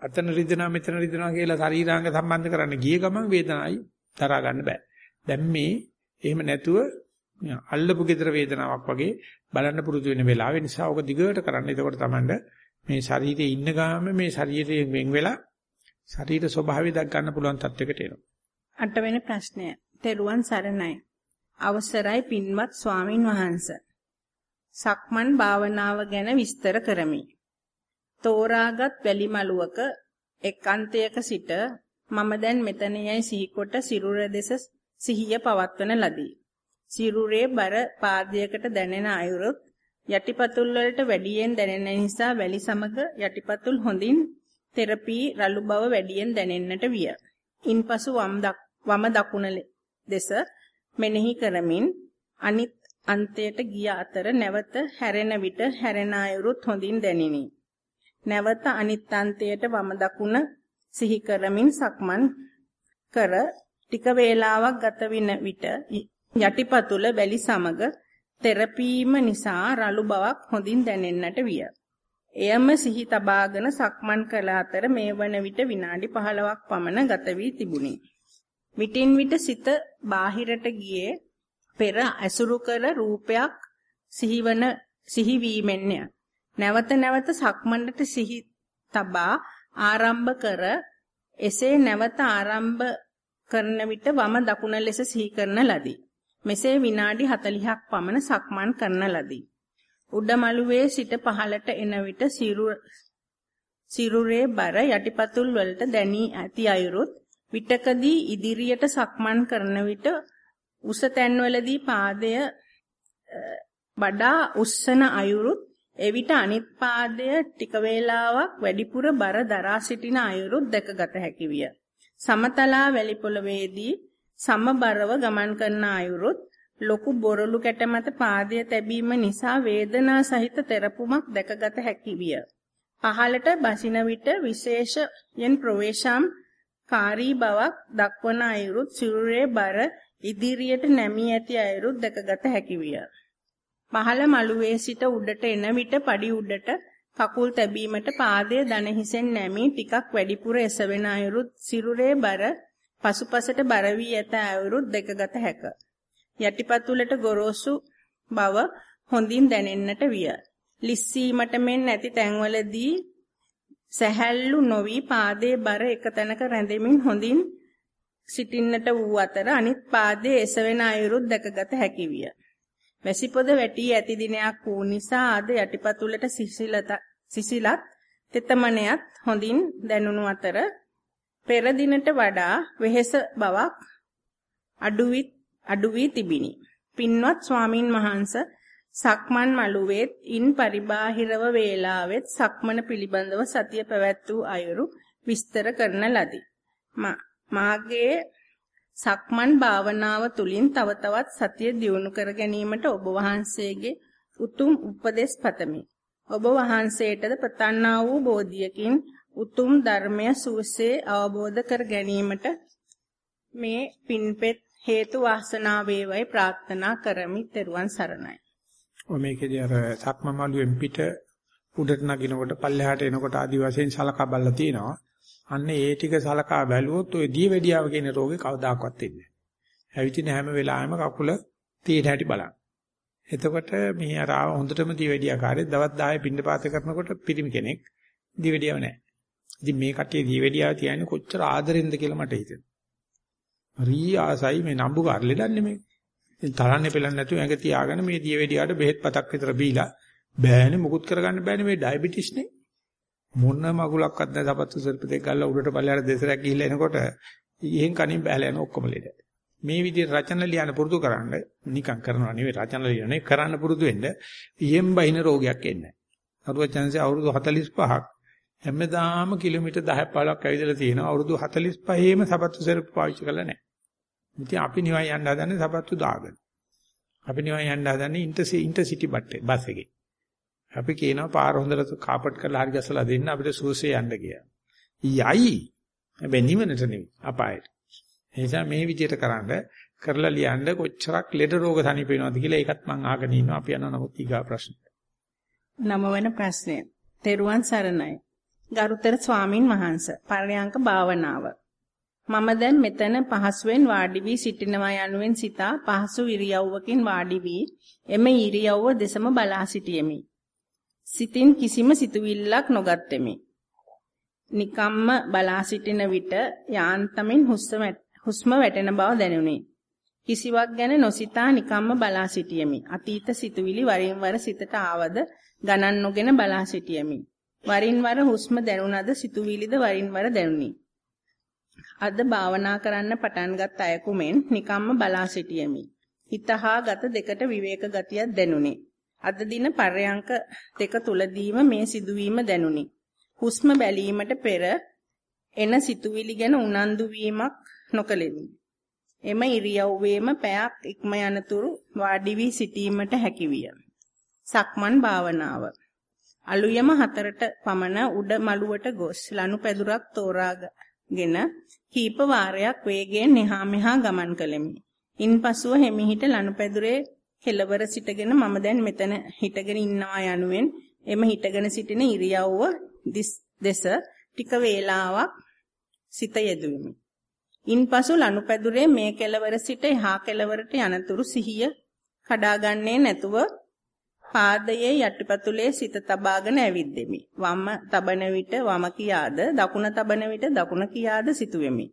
Speaker 1: අතන රිදෙනවා මෙතන රිදෙනවා කියලා ශරීරාංග සම්බන්ධ කරන්න ගිය ගමන් වේදනাই තරහා ගන්න බෑ. දැන් මේ එහෙම නැතුව අල්ලපු gedara වේදනාවක් වගේ බලන්න පුරුදු වෙන වෙලාව නිසා ඔක දිගට කරන්න. එතකොට Tamande මේ ශරීරයේ ඉන්න ගාම මේ ශරීරයෙන් වෙන් වෙලා ශරීර ස්වභාවය දක් ගන්න පුළුවන් තත්යකට එනවා.
Speaker 2: අටවෙනි ප්‍රශ්නය. තෙරුවන් සරණයි. අවසරයි පින්වත් ස්වාමින් වහන්සේ. සක්මන් භාවනාව ගැන විස්තර කරමි. තෝරාගත් වැලි මලුවක එක් අන්තයක සිට මම දැන් මෙතන යයි සිහිකොට සිරුර දෙස සිහිය පවත්වන ලදී. සිරුරේ බර පාදයකට දැනෙන අයුරුත් යටිපතුල් වලට වැඩියෙන් දැනෙන නිසා වැලි සමග යටිපතුල් හොඳින් තෙරපී රළු බව වැඩියෙන් දැනෙන්නට විය. ඉන්පසු වම දකුණ දෙස මෙනෙහි කරමින් අනිත් අන්තයට ගිය අතර නැවත හැරෙන විට හැරෙන අයුරුත් හොඳින් දැනිනි. නැවත අනිත් අන්තයට වම දකුණ සිහි කරමින් සක්මන් කර ටික වේලාවක් ගත වින විට යටිපතුල වැලි සමග තෙරපීම නිසා රළු බවක් හොඳින් දැනෙන්නට විය. එයම සිහි තබාගෙන සක්මන් කළ අතර මේ වන විට විනාඩි 15ක් පමණ ගත වී තිබුණි. විටින් විට සිත බාහිරට ගියේ පෙර ඇසුරු කර රූපයක් සිහිවන සිහිවීමෙන්ය. නැවත නැවත සක්මන්ට සිහි තබා ආරම්භ කර එසේ නැවත ආරම්භ කරන විට වම දකුණ ලෙස සිහි කරන ලදී. මෙසේ විනාඩි 40ක් පමණ සක්මන් කරන ලදී. උඩමළුවේ සිට පහළට එන විට සිරුරේ බර යටිපතුල් වලට දැනී ඇති අයුරුත් විටකදී ඉදිරියට සක්මන් කරන විට උස තැන්වලදී පාදය බඩා උස්සන අයුරුත් එවිට අනිත් පාදය ටික වේලාවක් වැඩිපුර බර දරා සිටින අයුරුත් දැකගත හැකි විය. සමතලා වැලි පොළවේදී සමබරව ගමන් කරන අයුරුත් ලොකු බොරළු කැට මත පාදය තැබීම නිසා වේදනා සහිත තෙරපුමක් දැකගත හැකි විය. පහළට බසින විට විශේෂයෙන් ප්‍රවේශම් කාරී බවක් දක්වන අයුරුත් සිරුරේ බර ඉදිරියට නැමී ඇති අයුරුත් දැකගත හැකි විය. පහළ මළුවේ සිට උඩට එන විට පඩි උඩට කකුල් තැබීමට පාදයේ දන හිසෙන් නැමී ටිකක් වැඩිපුර එසවෙන අයුරුත් සිරුරේ බර පසුපසට බර වී ඇත අයුරුත් දැකගත හැක. යටිපතුලට ගොරෝසු බව හොඳින් දැනෙන්නට විය. ලිස්සීමට මෙන් නැති තැන්වලදී සැහැල්ලු නොවි පාදයේ බර එක තැනක රැඳෙමින් හොඳින් සිටින්නට වූ අතර අනිත් පාදයේ එසවෙන අයුරුත් දැකගත හැකි විය. වැසිපොද වැටි ඇති දිනයක් වූ නිසා අද යටිපතුලට සිසිලත සිසිලත් තෙතමනයත් හොඳින් දැනුණු අතර පෙර දිනට වඩා වෙහෙස බවක් අඩු අඩු වී තිබිනි. පින්වත් ස්වාමින් වහන්සේ සක්මන් මළුවේත් ඉන් පරිබාහිරව වේලාවෙත් සක්මන පිළිබඳව සතිය පැවැත් වූ අයුරු විස්තර කරන ලදී. මාගේ සක්මන් භාවනාව තුළින් තව තවත් සතිය දියුණු කර ගැනීමට ඔබ වහන්සේගේ උතුම් උපදෙස් පතමි. ඔබ වහන්සේටද පතන්නා වූ බෝධියකින් උතුම් ධර්මය සුවසේ අවබෝධ කර ගැනීමට මේ පින්පෙත් හේතු වාසනා වේවයි ප්‍රාර්ථනා කරමි. ත්වන් සරණයි.
Speaker 1: ඔය මේකේදී අර සක්මමලුවෙන් පිට උඩට නගිනකොට පල්ලෙහාට එනකොට ආදි වශයෙන් සලකා බලලා තියෙනවා. අන්න ඒ ටික සලකා බැලුවොත් ඔය දීවැඩියාව කියන රෝගේ කවදාකවත් එන්නේ නැහැ. ඇවිදින හැම වෙලාවෙම කකුල තියෙන හැටි බලන්න. එතකොට මේ අර හොඳටම දීවැඩියාකාරය දවස් 10 පින්නපාත කරනකොට පිරිමි කෙනෙක් දීවැඩියාව නැහැ. ඉතින් මේ කට්ටිය දීවැඩියාව තියන්නේ කොච්චර ආදරෙන්ද කියලා මට හිතෙනවා. හරි ආසයි මේ නම්බුකාර ලෙඩන්නේ මේ. ඉතින් තරන්නේ පෙලන්නේ නැතුව ඇඟ තියාගෙන මේ දිය වෙඩියාට බෙහෙත් පතක් විතර බීලා බෑනේ මුකුත් කරගන්න බෑනේ මේ ඩයබටිස් නේ. මොන මගුලක්වත් නැ සපත්තු සර්ප දෙක ගල්ලා උඩට පල්ලයට දෙසරක් ගිහිල්ලා එනකොට ඉහෙන් කණින් බහැලා යන ඔක්කොම ලෙඩ. මේ විදිහට රචන ලියන්න පුරුදු කරන්න නිකන් කරනවා නෙවෙයි රචන ලියන්නේ කරන්න පුරුදු වෙන්න ඉහෙන් බහින රෝගයක් එන්නේ නැහැ. අරුවචන්සේ අවුරුදු 45ක් හැමදාම කිලෝමීටර් 10 15ක් ඇවිදලා තියෙනවා. අවුරුදු 45ෙම සපත්තු සෙරප්පු පාවිච්චි කරලා නැහැ. ඉතින් අපි නිවන් යන්න හදන්නේ සපත්තු දාගෙන. අපි නිවන් යන්න හදන්නේ ඉන්ටර් ඉන්ටර්සිටි බස් එකේ. අපි කියනවා පාර හොඳට කාපට් කරලා හරි ගසලා දෙන්න අපිට සුවසේ යන්න කියලා. යයි. හැබැයි නිවනට නෙවෙයි අපායට. ඒ නිසා මේ විදිහට කරන්ඩ කරලා ලියන්න කොච්චරක් ලෙඩ රෝග තනිප වෙනවද කියලා ඒකත් මම අහගෙන ඉන්නවා අපි යන නමුත් ඊගා ප්‍රශ්න.
Speaker 2: නම වෙන ප්‍රශ්නය. තෙරුවන් සරණයි. ගරුතර ස්වාමින් වහන්සේ පරයන්ක භාවනාව. මම දැන් මෙතන පහසුවෙන් වාඩි වී සිටිනවා යනුවෙන් සිතා පහසු ඉරියව්වකින් වාඩි වී එම ඉරියව්ව දෙසම බලා සිටියෙමි. සිතින් කිසිම සිතුවිල්ලක් නොගත්ෙමි. නිකම්ම බලා සිටින විට යාන්තමින් හුස්ම වැටෙන බව දැනුනි. කිසිවක් ගැන නොසිතා නිකම්ම බලා සිටියෙමි. අතීත සිතුවිලි වරින් වර සිතට ආවද ගණන් නොගෙන බලා සිටියෙමි. වරින් වර හුස්ම දැනුණද සිතුවිලිද වරින් වර දැනුනි. අද භාවනා කරන්න පටන්ගත් අයකු මෙන් නිකම්ම බලා සිටියෙමි. හිතහා ගත දෙකට විවේක ගතියක් දැනුනි. අද දින පර්යංක දෙක තුලදීම මේ සිදුවීම දැනුනි. හුස්ම බැලීමට පෙර එන සිතුවිලි ගැන උනන්දු වීමක් නොකළෙමි. එම ඉරියව්වේම පැයක් ඉක්ම යනතුරු වාඩි වී සිටීමට හැකිවිය. සක්මන් භාවනාව අලුයම හතරට පමණ උඩ මළුවට ගොස් ලනු පැදුරක් තෝරාගෙන කීප වාරයක් වේගයෙන් එහා මෙහා ගමන් කළෙමි. ඉන්පසුව හිමිහිට ලනු පැදුරේ කෙළවර සිටගෙන මම දැන් මෙතන හිටගෙන ඉන්නවා යනුවෙන් එම හිටගෙන සිටින ඉරියව්ව දෙස ටික වේලාවක් සිත යෙදුවෙමි. ඉන්පසු ලනු පැදුරේ මේ කෙළවර සිට එහා කෙළවරට යනතුරු සිහිය කඩාගන්නේ නැතුව පාදයේ යටිපතුලේ සිත තබාගෙන ඇවිද්දෙමි. වම තබන විට වම කියාද, දකුණ තබන විට දකුණ කියාද සිතුවෙමි.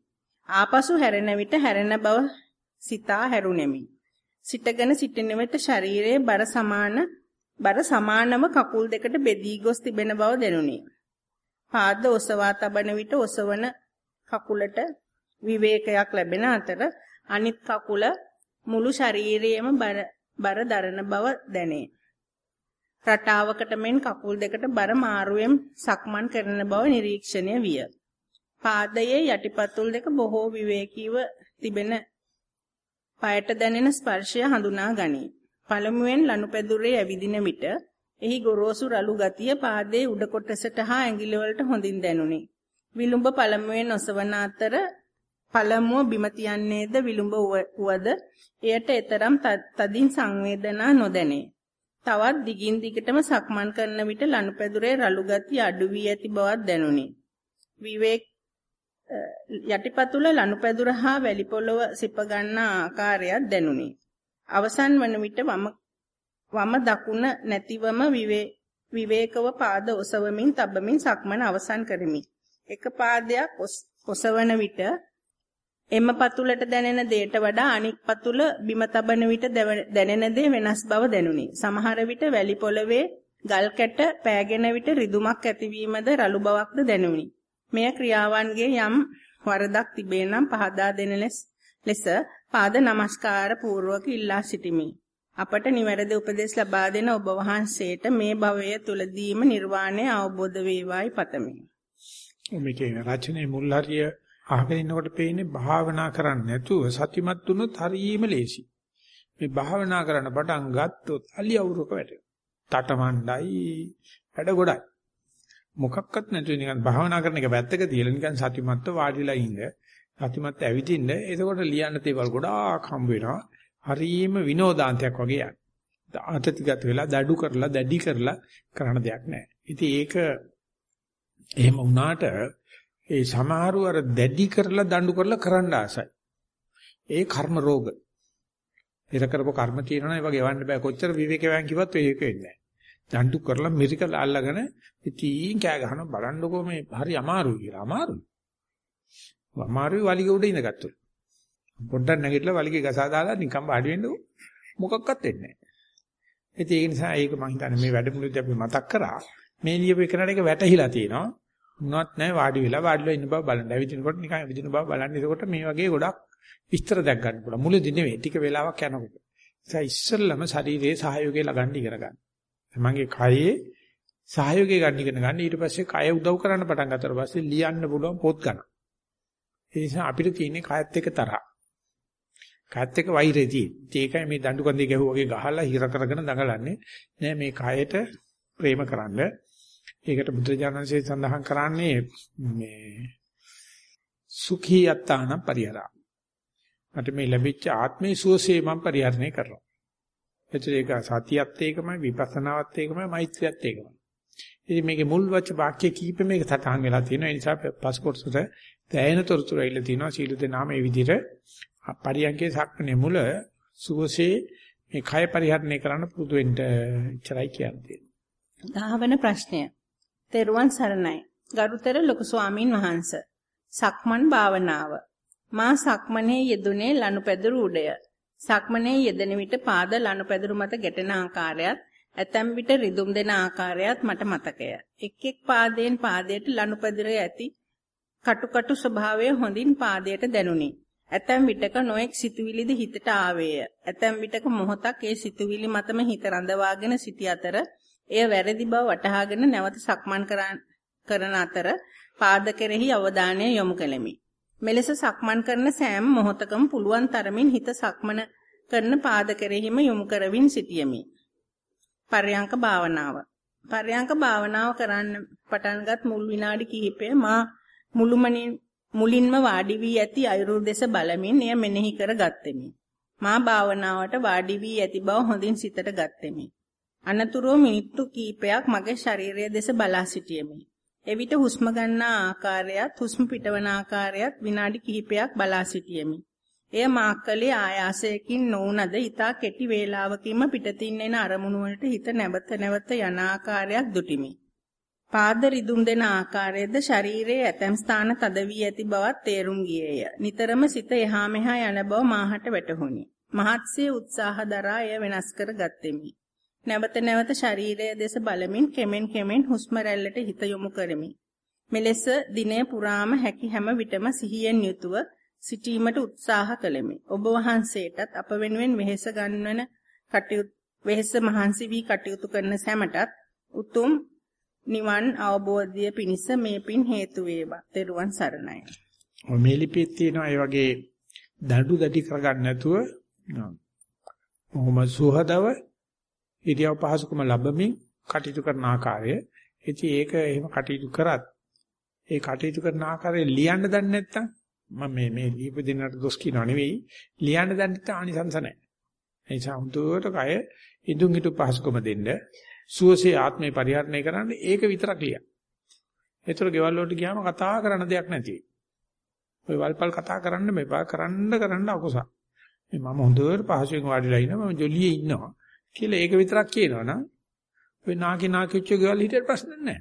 Speaker 2: ආපසු හැරෙන විට හැරෙන බව සිතා හැරුණෙමි. සිටගෙන සිටින විට ශරීරයේ බර සමාන බර සමානව කකුල් දෙකට බෙදී ගොස් තිබෙන බව දැනුනි. පාද ඔසවා තබන විට ඔසවන කකුලට විවේකයක් ලැබෙන අතර අනිත් කකුල මුළු ශරීරයේම බර බර දරන බව දැනේ. රටාවකට මෙන් කකුල් දෙකට බර මාරුවෙන් සක්මන් කරන බව නිරීක්ෂණය විය. පාදයේ යටිපතුල් දෙක බොහෝ විවේකීව තිබෙන පායට දැනෙන ස්පර්ශය හඳුනා ගනී. පළමුවෙන් ලනුපැදුරේ ඇවිදින විට එහි ගොරෝසු රළු ගතිය පාදයේ උඩ කොටසට හා ඇඟිලි හොඳින් දැනුනි. විලුඹ පළමුවෙන් ඔසවන අතර පළමුව බිම තියන්නේද විලුඹ උවද එයට එතරම් තදින් සංවේදනා නොදැනේ. තවත් දිගින් දිගටම සක්මන් කරන විට ලනුපැදුරේ රළු ගතිය අඩු වී ඇති බවක් දැනුනි. විවේක යටිපතුල ලනුපැදුර හා වැලි පොළව සිප ගන්නා ආකාරයක් දැනුනි. අවසන් වන විට වම වම දකුණ නැතිවම විවේකව පාද ඔසවමින් තබමින් සක්මන අවසන් කරමි. එක පාදයක් ඔසවන විට එම පතුලට දැනෙන දෙයට වඩා අනික් පතුල බිම තබන විට දැනෙන දේ වෙනස් බව දැනුනි. සමහර විට වැලි පොළවේ ගල් කැට පෑගෙන විට රිදුමක් ඇතිවීමද රළු බවක්ද දැනුනි. මෙය ක්‍රියාවන්ගේ යම් වරදක් තිබේ නම් පහදා දෙන ලෙස පාද නමස්කාර පූර්වක ඉල්ලා සිටිමි. අපට නිවැරදි උපදෙස් ලබා දෙන ඔබ වහන්සේට මේ භවය තුලදීම නිර්වාණය අවබෝධ වේවායි පතමි.
Speaker 1: මේකේ රචනයේ මුල් හරිය අහගෙන ඉන්නකොට පේන්නේ භාවනා කරන්නේ නැතුව සතිමත් වුණොත් හරියම ලේසි. මේ භාවනා කරන්න පටන් ගත්තොත් අලි අවුරක වැටෙනවා. තටමණ්ඩයි වැඩ ගොඩයි. මොකක්වත් නැතුව නිකන් භාවනා කරන එක පැත්තක තියලා නිකන් සතිමත්ව වාඩිලා ඉන්න. සතිමත් ඇවිදින්න. එතකොට ලියන්න තේවල් ගොඩාක් හම්බ වෙනවා. හරියම විනෝදාන්තයක් වගේ යන. අතතිගත වෙලා දඩු කරලා දැඩි කරලා කරන දෙයක් නැහැ. ඉතින් ඒක එහෙම වුණාට ඒ සමහරව අර දැඩි කරලා දඬු කරලා කරන්න ආසයි. ඒ කර්ම රෝග. පෙර කරපු කර්ම තියෙනවා ඒ වගේ වන්න බෑ. කොච්චර විවේකයෙන් කිව්වත් ඒක වෙන්නේ නැහැ. දඬු කරලා මිරිකල අල්ලගෙන ඉතින් කෑ ගහන බලන්නකෝ මේ හරි අමාරුයි කියලා. අමාරුයි. අමාරුයි වලිග උඩ ඉඳගත්තු. පොඩ්ඩක් නැගිටලා වලිගේ ගසා දාලා නිකන් වාඩි වෙන්න මොකක්වත් වෙන්නේ නැහැ. ඒ නිසා ඒක මම හිතන්නේ මේ වැඩමුළුවේදී අපි මතක් කරා මේ ලියපු එකනට එක වැටහිලා තියෙනවා. මොනවත් නැහැ වාඩි වෙලා වාඩිලා ඉන්න බව බලන්න. ඇවිදිනකොට නිකන් ඇවිදින බව බලන්න. එතකොට මේ වගේ ගොඩක් විස්තර දැක් ගන්න පුළුවන්. මුලදී නෙවෙයි ටික වෙලාවක් යනකොට. ඒ ඉස්සෙල්ලම ශරීරයේ සහයෝගය ලගන්න ඉගෙන ගන්න. මගේ කයේ සහයෝගය ගන්න ඉගෙන ගන්න. ඊට පස්සේ කය උදව් කරන්න පටන් ගත්තට පස්සේ ලියන්න පුළුවන් පොත් ගන්න. ඒ නිසා අපිට තියෙන්නේ කයත් එක්ක තරහ. කයත් එක්ක වෛරයදී. ඒකයි මේ දඬු කන්දේ ගැහුවාගේ ගහලා හිර කරගෙන දඟලන්නේ. නෑ මේ කයට ප්‍රේම කරන්න. ඒකට බුදුරජාණන්සේ සඳහන් කරන්නේ මේ සුඛී යත්තාන පරිහරා. මට මේ ලැබිච්ච ආත්මේ සුවසේ මම පරිහරණය කරනවා. එතකොට ඒක සතියත් ඒකමයි විපස්සනාවත් ඒකමයි මෛත්‍රියත් ඒකමයි. ඉතින් මේකේ මුල් වච වාක්‍ය කීපෙ මේක සටහන් වෙලා තියෙනවා. ඒ නිසා පස්පෝර්ට්සට දැයෙන තොරතුරු ඇවිල්ලා තියෙනවා. සීල දෙනාම මේ විදිහට පරියන්කේ සක්මනේ මුල සුවසේ මේ කය පරිහරණය කරන්න පුරුදු වෙන්න ඉච්චරයි කියන්නේ.
Speaker 2: දහවන ප්‍රශ්නය. තෙරුවන් සරණයි. ගරුතර ලොකු ස්වාමින් වහන්සේ. සක්මන් භාවනාව. මා සක්මනේ යෙදුනේ ලනුපැදුරු උඩය. සක්මනේ යෙදෙන විට පාද ලනුපැදුරු මත ගැටෙන ආකාරයත් ඇතැම් විට රිදුම් දෙන ආකාරයත් මට මතකය. එක් එක් පාදයෙන් පාදයට ලනුපැදුරේ ඇති කටුකටු ස්වභාවය හොඳින් පාදයට දැනුනි. ඇතැම් විටක නොඑක් සිතුවිලිද හිතට ආවේය. ඇතැම් විටක මොහොතක් ඒ සිතුවිලි මතම හිත රඳවාගෙන සිටි අතර එය වැරදි බව වටහාගෙන නැවත සක්මන් කරන අතර පාද කෙරෙහි අවධානය යොමු කෙලෙමි. මෙලෙස සක්මන් කරන සෑම මොහොතකම පුළුවන් තරමින් හිත සක්මන කරන පාද කෙරෙහිම යොමු කරමින් සිටියමි. පර්යංක භාවනාව. පර්යංක භාවනාව කරන්න පටන්ගත් මුල් විනාඩි කිහිපය මා මුළුමනින් මුලින්ම වාඩි වී ඇති අයුරු දෙස බලමින් එය මෙනෙහි කර ගත්ෙමි. මා භාවනාවට වාඩි වී ඇති බව හොඳින් සිතට ගත්ෙමි. අනතුරුව මිනිත්තු කිහිපයක් මගේ ශරීරය දෙස බලා සිටියෙමි. එවිට හුස්ම ගන්නා ආකාරයත් හුස්ම පිටවන ආකාරයත් විනාඩි කිහිපයක් බලා සිටියෙමි. එය මාක්කලේ ආයාසයකින් නොඋනද ඊතා කෙටි වේලාවකින්ම පිටතින් එන අරමුණු වලට හිත නැවත නැවත යන ආකාරයක් දුටිමි. පාද රිදුම් දෙන ආකාරයේද ශරීරයේ ඇතැම් ස්ථාන තද වී ඇති බවත් තේරුම් ගියේය. නිතරම සිත එහා මෙහා යන බව මාහට වැටහුණි. මහත්සේ උත්සාහ දරා එය වෙනස් කර ගත්ෙමි. නැවත නැවත ශරීරය දෙස බලමින් කෙමෙන් කෙමෙන් හුස්ම රැල්ලට හිත යොමු කරමි. මෙලෙස දිනය පුරාම හැකි හැම විටම සිහියෙන් යුතුව සිටීමට උත්සාහ කළෙමි. ඔබ වහන්සේටත් අප වෙනුවෙන් වෙහෙස ගන්නවන කටයුතු වෙහෙස මහන්සි වී කටයුතු කරන සැමටත් උතුම් නිවන් අවබෝධය පිණිස මේ පින් හේතු වේවා. ත්වන් සරණයි.
Speaker 1: මේ ලිපියේ තියෙනවා ඒ වගේ දඩු දැටි කරගන්න නැතුව මොහොම සුහදව ඉරියව් පහසුකම ලැබමින් කටයුතු කරන ආකාරය. ඉතින් ඒක එහෙම කටයුතු කරත් ඒ කටයුතු කරන ආකාරය ලියන්න දන්නේ නැත්නම් මම මේ මේ ලියපු දෙන්නට දොස් කියනව නෙවෙයි ලියන්න දන්නේ නැත්නම් ආනිසංස නැහැ. ඒ නිසා හුදුවට කය ඉදුම් හිටු පහසුකම දෙන්න සුවසේ ආත්මේ පරිහරණය කරන්න ඒක විතරක් ලියන්න. ඒතර ගෙවල් වලට ගියාම කතා කරන්න දෙයක් නැති වෙයි. ඔය වල්පල් කතා කරන්න මෙපා කරන්න කරන්න අකුසල්. මේ මම හොඳට පහසුවෙන් වාඩිලා ඉන්නවා මම ජොලියේ ඉන්නවා. කියලා ඒක විතරක් කියනවනම් ඔය නාකි නාකිච්ච ගෙවල් හිටියට ප්‍රශ්න නැහැ.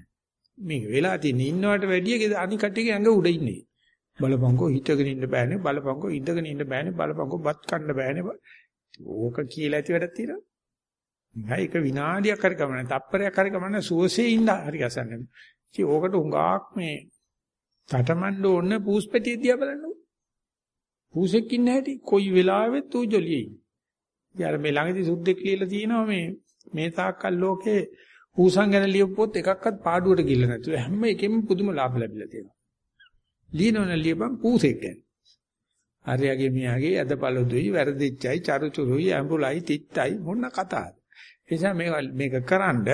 Speaker 1: මේක වෙලා තියෙන ඉන්නවට වැඩිය අනික් කට්ටියගේ ඇඟ උඩ ඉන්නේ. බලපංකෝ හිටගෙන ඉන්න බෑනේ බලපංකෝ ඉඳගෙන ඉන්න බෑනේ බලපංකෝ බත් කන්න බෑනේ. ඕක කියලා ඇති වැඩක් තියෙනවා. මේක විනාඩියක් හරි ගමන තප්පරයක් හරි ගමන සුවසේ ඉන්න හරි ගසන්නේ. ඉතින් ඕකට උඟාක් මේ තටමඬ ඕන පූස්පෙටිය දිහා බලන්නකො. පූසෙක් ඉන්න හැටි කොයි වෙලාවෙත් ඌ ජොලියේ ඉන්නේ. ඉතින් මේ ළඟදී සුද්දෙක් කියලා තියෙනවා මේ මේ තාක්කල් ලෝකේ හූසන් ගැන ලියපු පොත් එකක්වත් පාඩුවට ගිල්ල නැතුව හැම එකෙම පුදුම ලාභ ලැබිලා තියෙනවා. ලියනවන ලියපන් පූසෙක් ගැන. හරියගේ මියාගේ ඇදපළ දුයි වැරදිච්චයි චරුචුරුයි ඇඹුලයි තිත්තයි මොන කතාවද. ඒ නිසා මේක මේක කරන්ඩ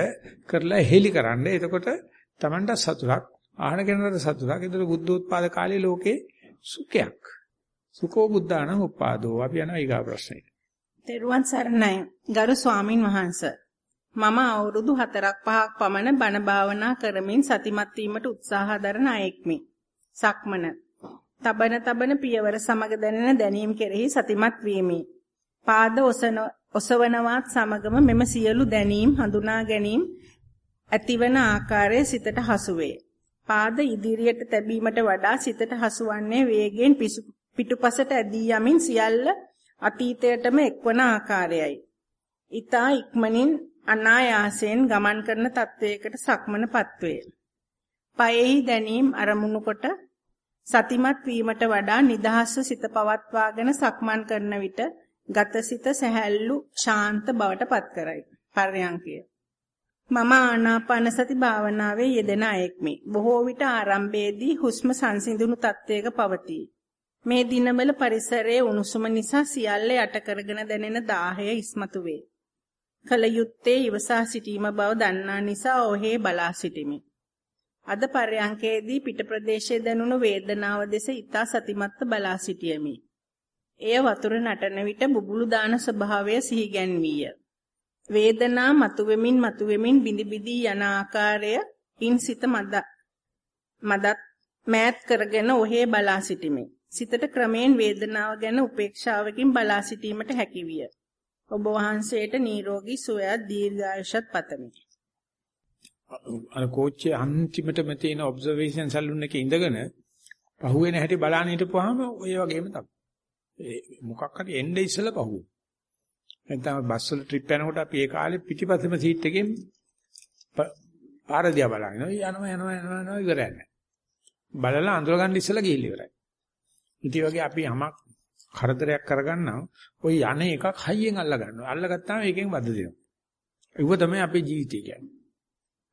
Speaker 1: කරලා හෙලි කරන්ඩ එතකොට Tamanට සතුටක් ආහන කෙනාට සතුටක්. ඒතර බුද්ධෝත්පාද කාලේ ලෝකේ සුඛයක්. සුඛෝ බුද්ධාණං උපාදෝ. අපි යනවා ඊගා ප්‍රශ්නෙට.
Speaker 2: තෙරුවන් සරණයි ගරු ස්වාමින් වහන්ස මම අවුරුදු 4ක් 5ක් පමණ බණ භාවනා කරමින් සතිමත් වීමට උත්සාහ දරන අයෙක්මි. සක්මන. තබන තබන පියවර සමග දැනෙන දැනීම් කෙරෙහි සතිමත් වීමි. පාද ඔසන ඔසවනවත් සමගම මෙම සියලු දැනීම් හඳුනා ගැනීම ඇතිවන ආකාරය සිතට හසු වේ. පාද ඉදිරියට තැබීමට වඩා සිතට හසුවන්නේ වේගයෙන් පිටුපසට ඇදී යමින් සියල්ල අතීතයටම එක්වන ආකාරයයි. ඊතා ඉක්මනින් අනායාසයෙන් ගමන් කරන තත්වයකට සක්මනපත් වේ. පයෙහි දැනීම් අරමුණු කොට සතිමත් වීමට වඩා නිදහස්ව සිත පවත්වාගෙන සක්මන් කරන විට ගතසිත සැහැල්ලු ශාන්ත බවට පත් කරයි. පර්යංකය. මම ආනාපාන සති භාවනාවේ යෙදෙන අයෙක්මි. බොහෝ විට ආරම්භයේදී හුස්ම සංසිඳුණු තත්වයක පවතී. මේ දිනවල පරිසරයේ උණුසුම නිසා සියල්ල යට කරගෙන දැනෙන දාහය ඉස්මතු වේ. කල යුත්තේ ඉවසා සිටීම බව දන්නා නිසා ඔහේ බලා සිටිමි. අද පර්යංකයේදී පිට ප්‍රදේශයේ දැනුණු වේදනාව දෙස ඊතා සතිමත්ව බලා සිටියමි. එය වතුර නටන විට බුබුලු දාන ස්වභාවය සිහි ගැන්වීය. වේදනා මතුවෙමින් මතුවෙමින් බිඳි බිඳි යන ආකාරය ඉන් සිත මද මදත් මෑත් කරගෙන ඔහේ බලා සිටිමි. සිතට ක්‍රමයෙන් වේදනාව ගැන උපේක්ෂාවකින් බලා සිටීමට හැකියිය. ඔබ වහන්සේට නිරෝගී සුවය දීර්ඝායුෂත් පතමි.
Speaker 1: අර කෝච්චියේ අන්තිමටම තියෙන ඔබ්සර්වේෂන් සැලුන් එකේ ඉඳගෙන පහුවෙන හැටි බලන්න හිටපුවාම ඔය වගේම තමයි. ඒ මොකක් හරි එන්නේ ඉස්සෙල්ලා පහුවෙන. නැත්නම් බස් වල ට්‍රිප් යනකොට අපි ඒ කාලේ පිටිපස්සෙම සීට් එකෙන් පාර දිහා බලනවා. යනවා යනවා යනවා යනවා ඉවරයි නැහැ. බලලා අඳුර ගන්න ඉස්සෙල්ලා ගිහිල්ලා ඉවරයි. ඉතින් වගේ අපි යමක් කරදරයක් කරගන්නම් ওই යන්නේ එකක් හයියෙන් අල්ල ගන්නවා. අල්ලගත්තාම ඒකෙන් වද දෙනවා. ඒව තමයි අපේ ජීවිතය කියන්නේ.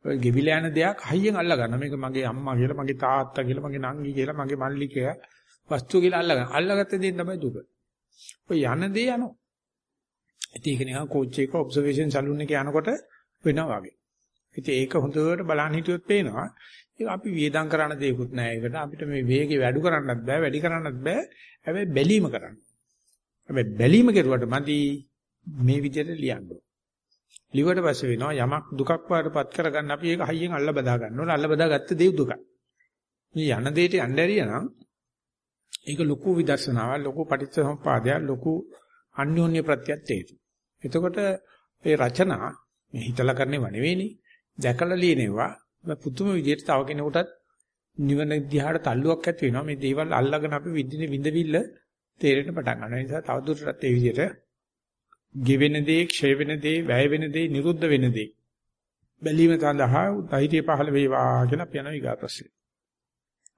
Speaker 1: ඔය ගෙවිලා යන දෙයක් හයියෙන් අල්ල ගන්න. මේක මගේ අම්මා කියලා, මගේ තාත්තා කියලා, මගේ නංගි කියලා, මගේ මල්ලි කියලා වස්තු කියලා අල්ල ගන්න. අල්ලගත්ත දේ තමයි දුක. ඔය යන දේ යනවා. ඉතින් ඒක නිකන් කෝච් එක ඔබ්සර්වේෂන් සලූන් එකේ යනකොට වෙනවා වගේ. ඉතින් ඒක හොඳට බලන්න හිටියොත් පේනවා. ඒක අපි වියදම් කරන දෙයක්වත් නෑ. ඒකට අපිට මේ වේගය වැඩි කරන්නත් බෑ, වැඩි කරන්නත් බෑ. හැබැයි බැලීම කරන්න. හැබැයි බැලීම කෙරුවට මදි මේ විදිහට ලියන්න ඕන. ලිව්වට පස්සේ වෙනවා යමක් දුකක් වඩපත් කරගන්න අපි ඒක හයියෙන් අල්ල බදා ගන්න ඕන. අල්ල බදා ගත්ත දේ දුකයි. මේ යන දෙයට යන්න ඇරියනම් ඒක ලොකු විදර්ශනාවක්, ලොකු පටිච්චසමුපාදයක්, ලොකු අන්‍යෝන්‍ය ප්‍රත්‍යත් හේතු. එතකොට මේ රචනා මේ හිතලා කරන්නේව නෙවෙයිනේ. දැකලා ලියනවා පුදුම විදිහට තව කෙනෙකුටත් නිවන දිහාට තල්ලුවක් ඇති වෙනවා. මේ දේවල් අල්ලගෙන අපි විඳින විඳවිල්ල තේරෙන්න පටන් ගන්නවා. ඒ නිසා තවදුරටත් ඒ විදිහට ගෙවෙන දේ, ක්ෂය වෙන දේ, වැය වෙන දේ, නිරුද්ධ වෙන දේ බැලීම සඳහා ධෛර්යය පහළ වේවා කියලා අපි යනවා ඊගා ප්‍රශ්නේ.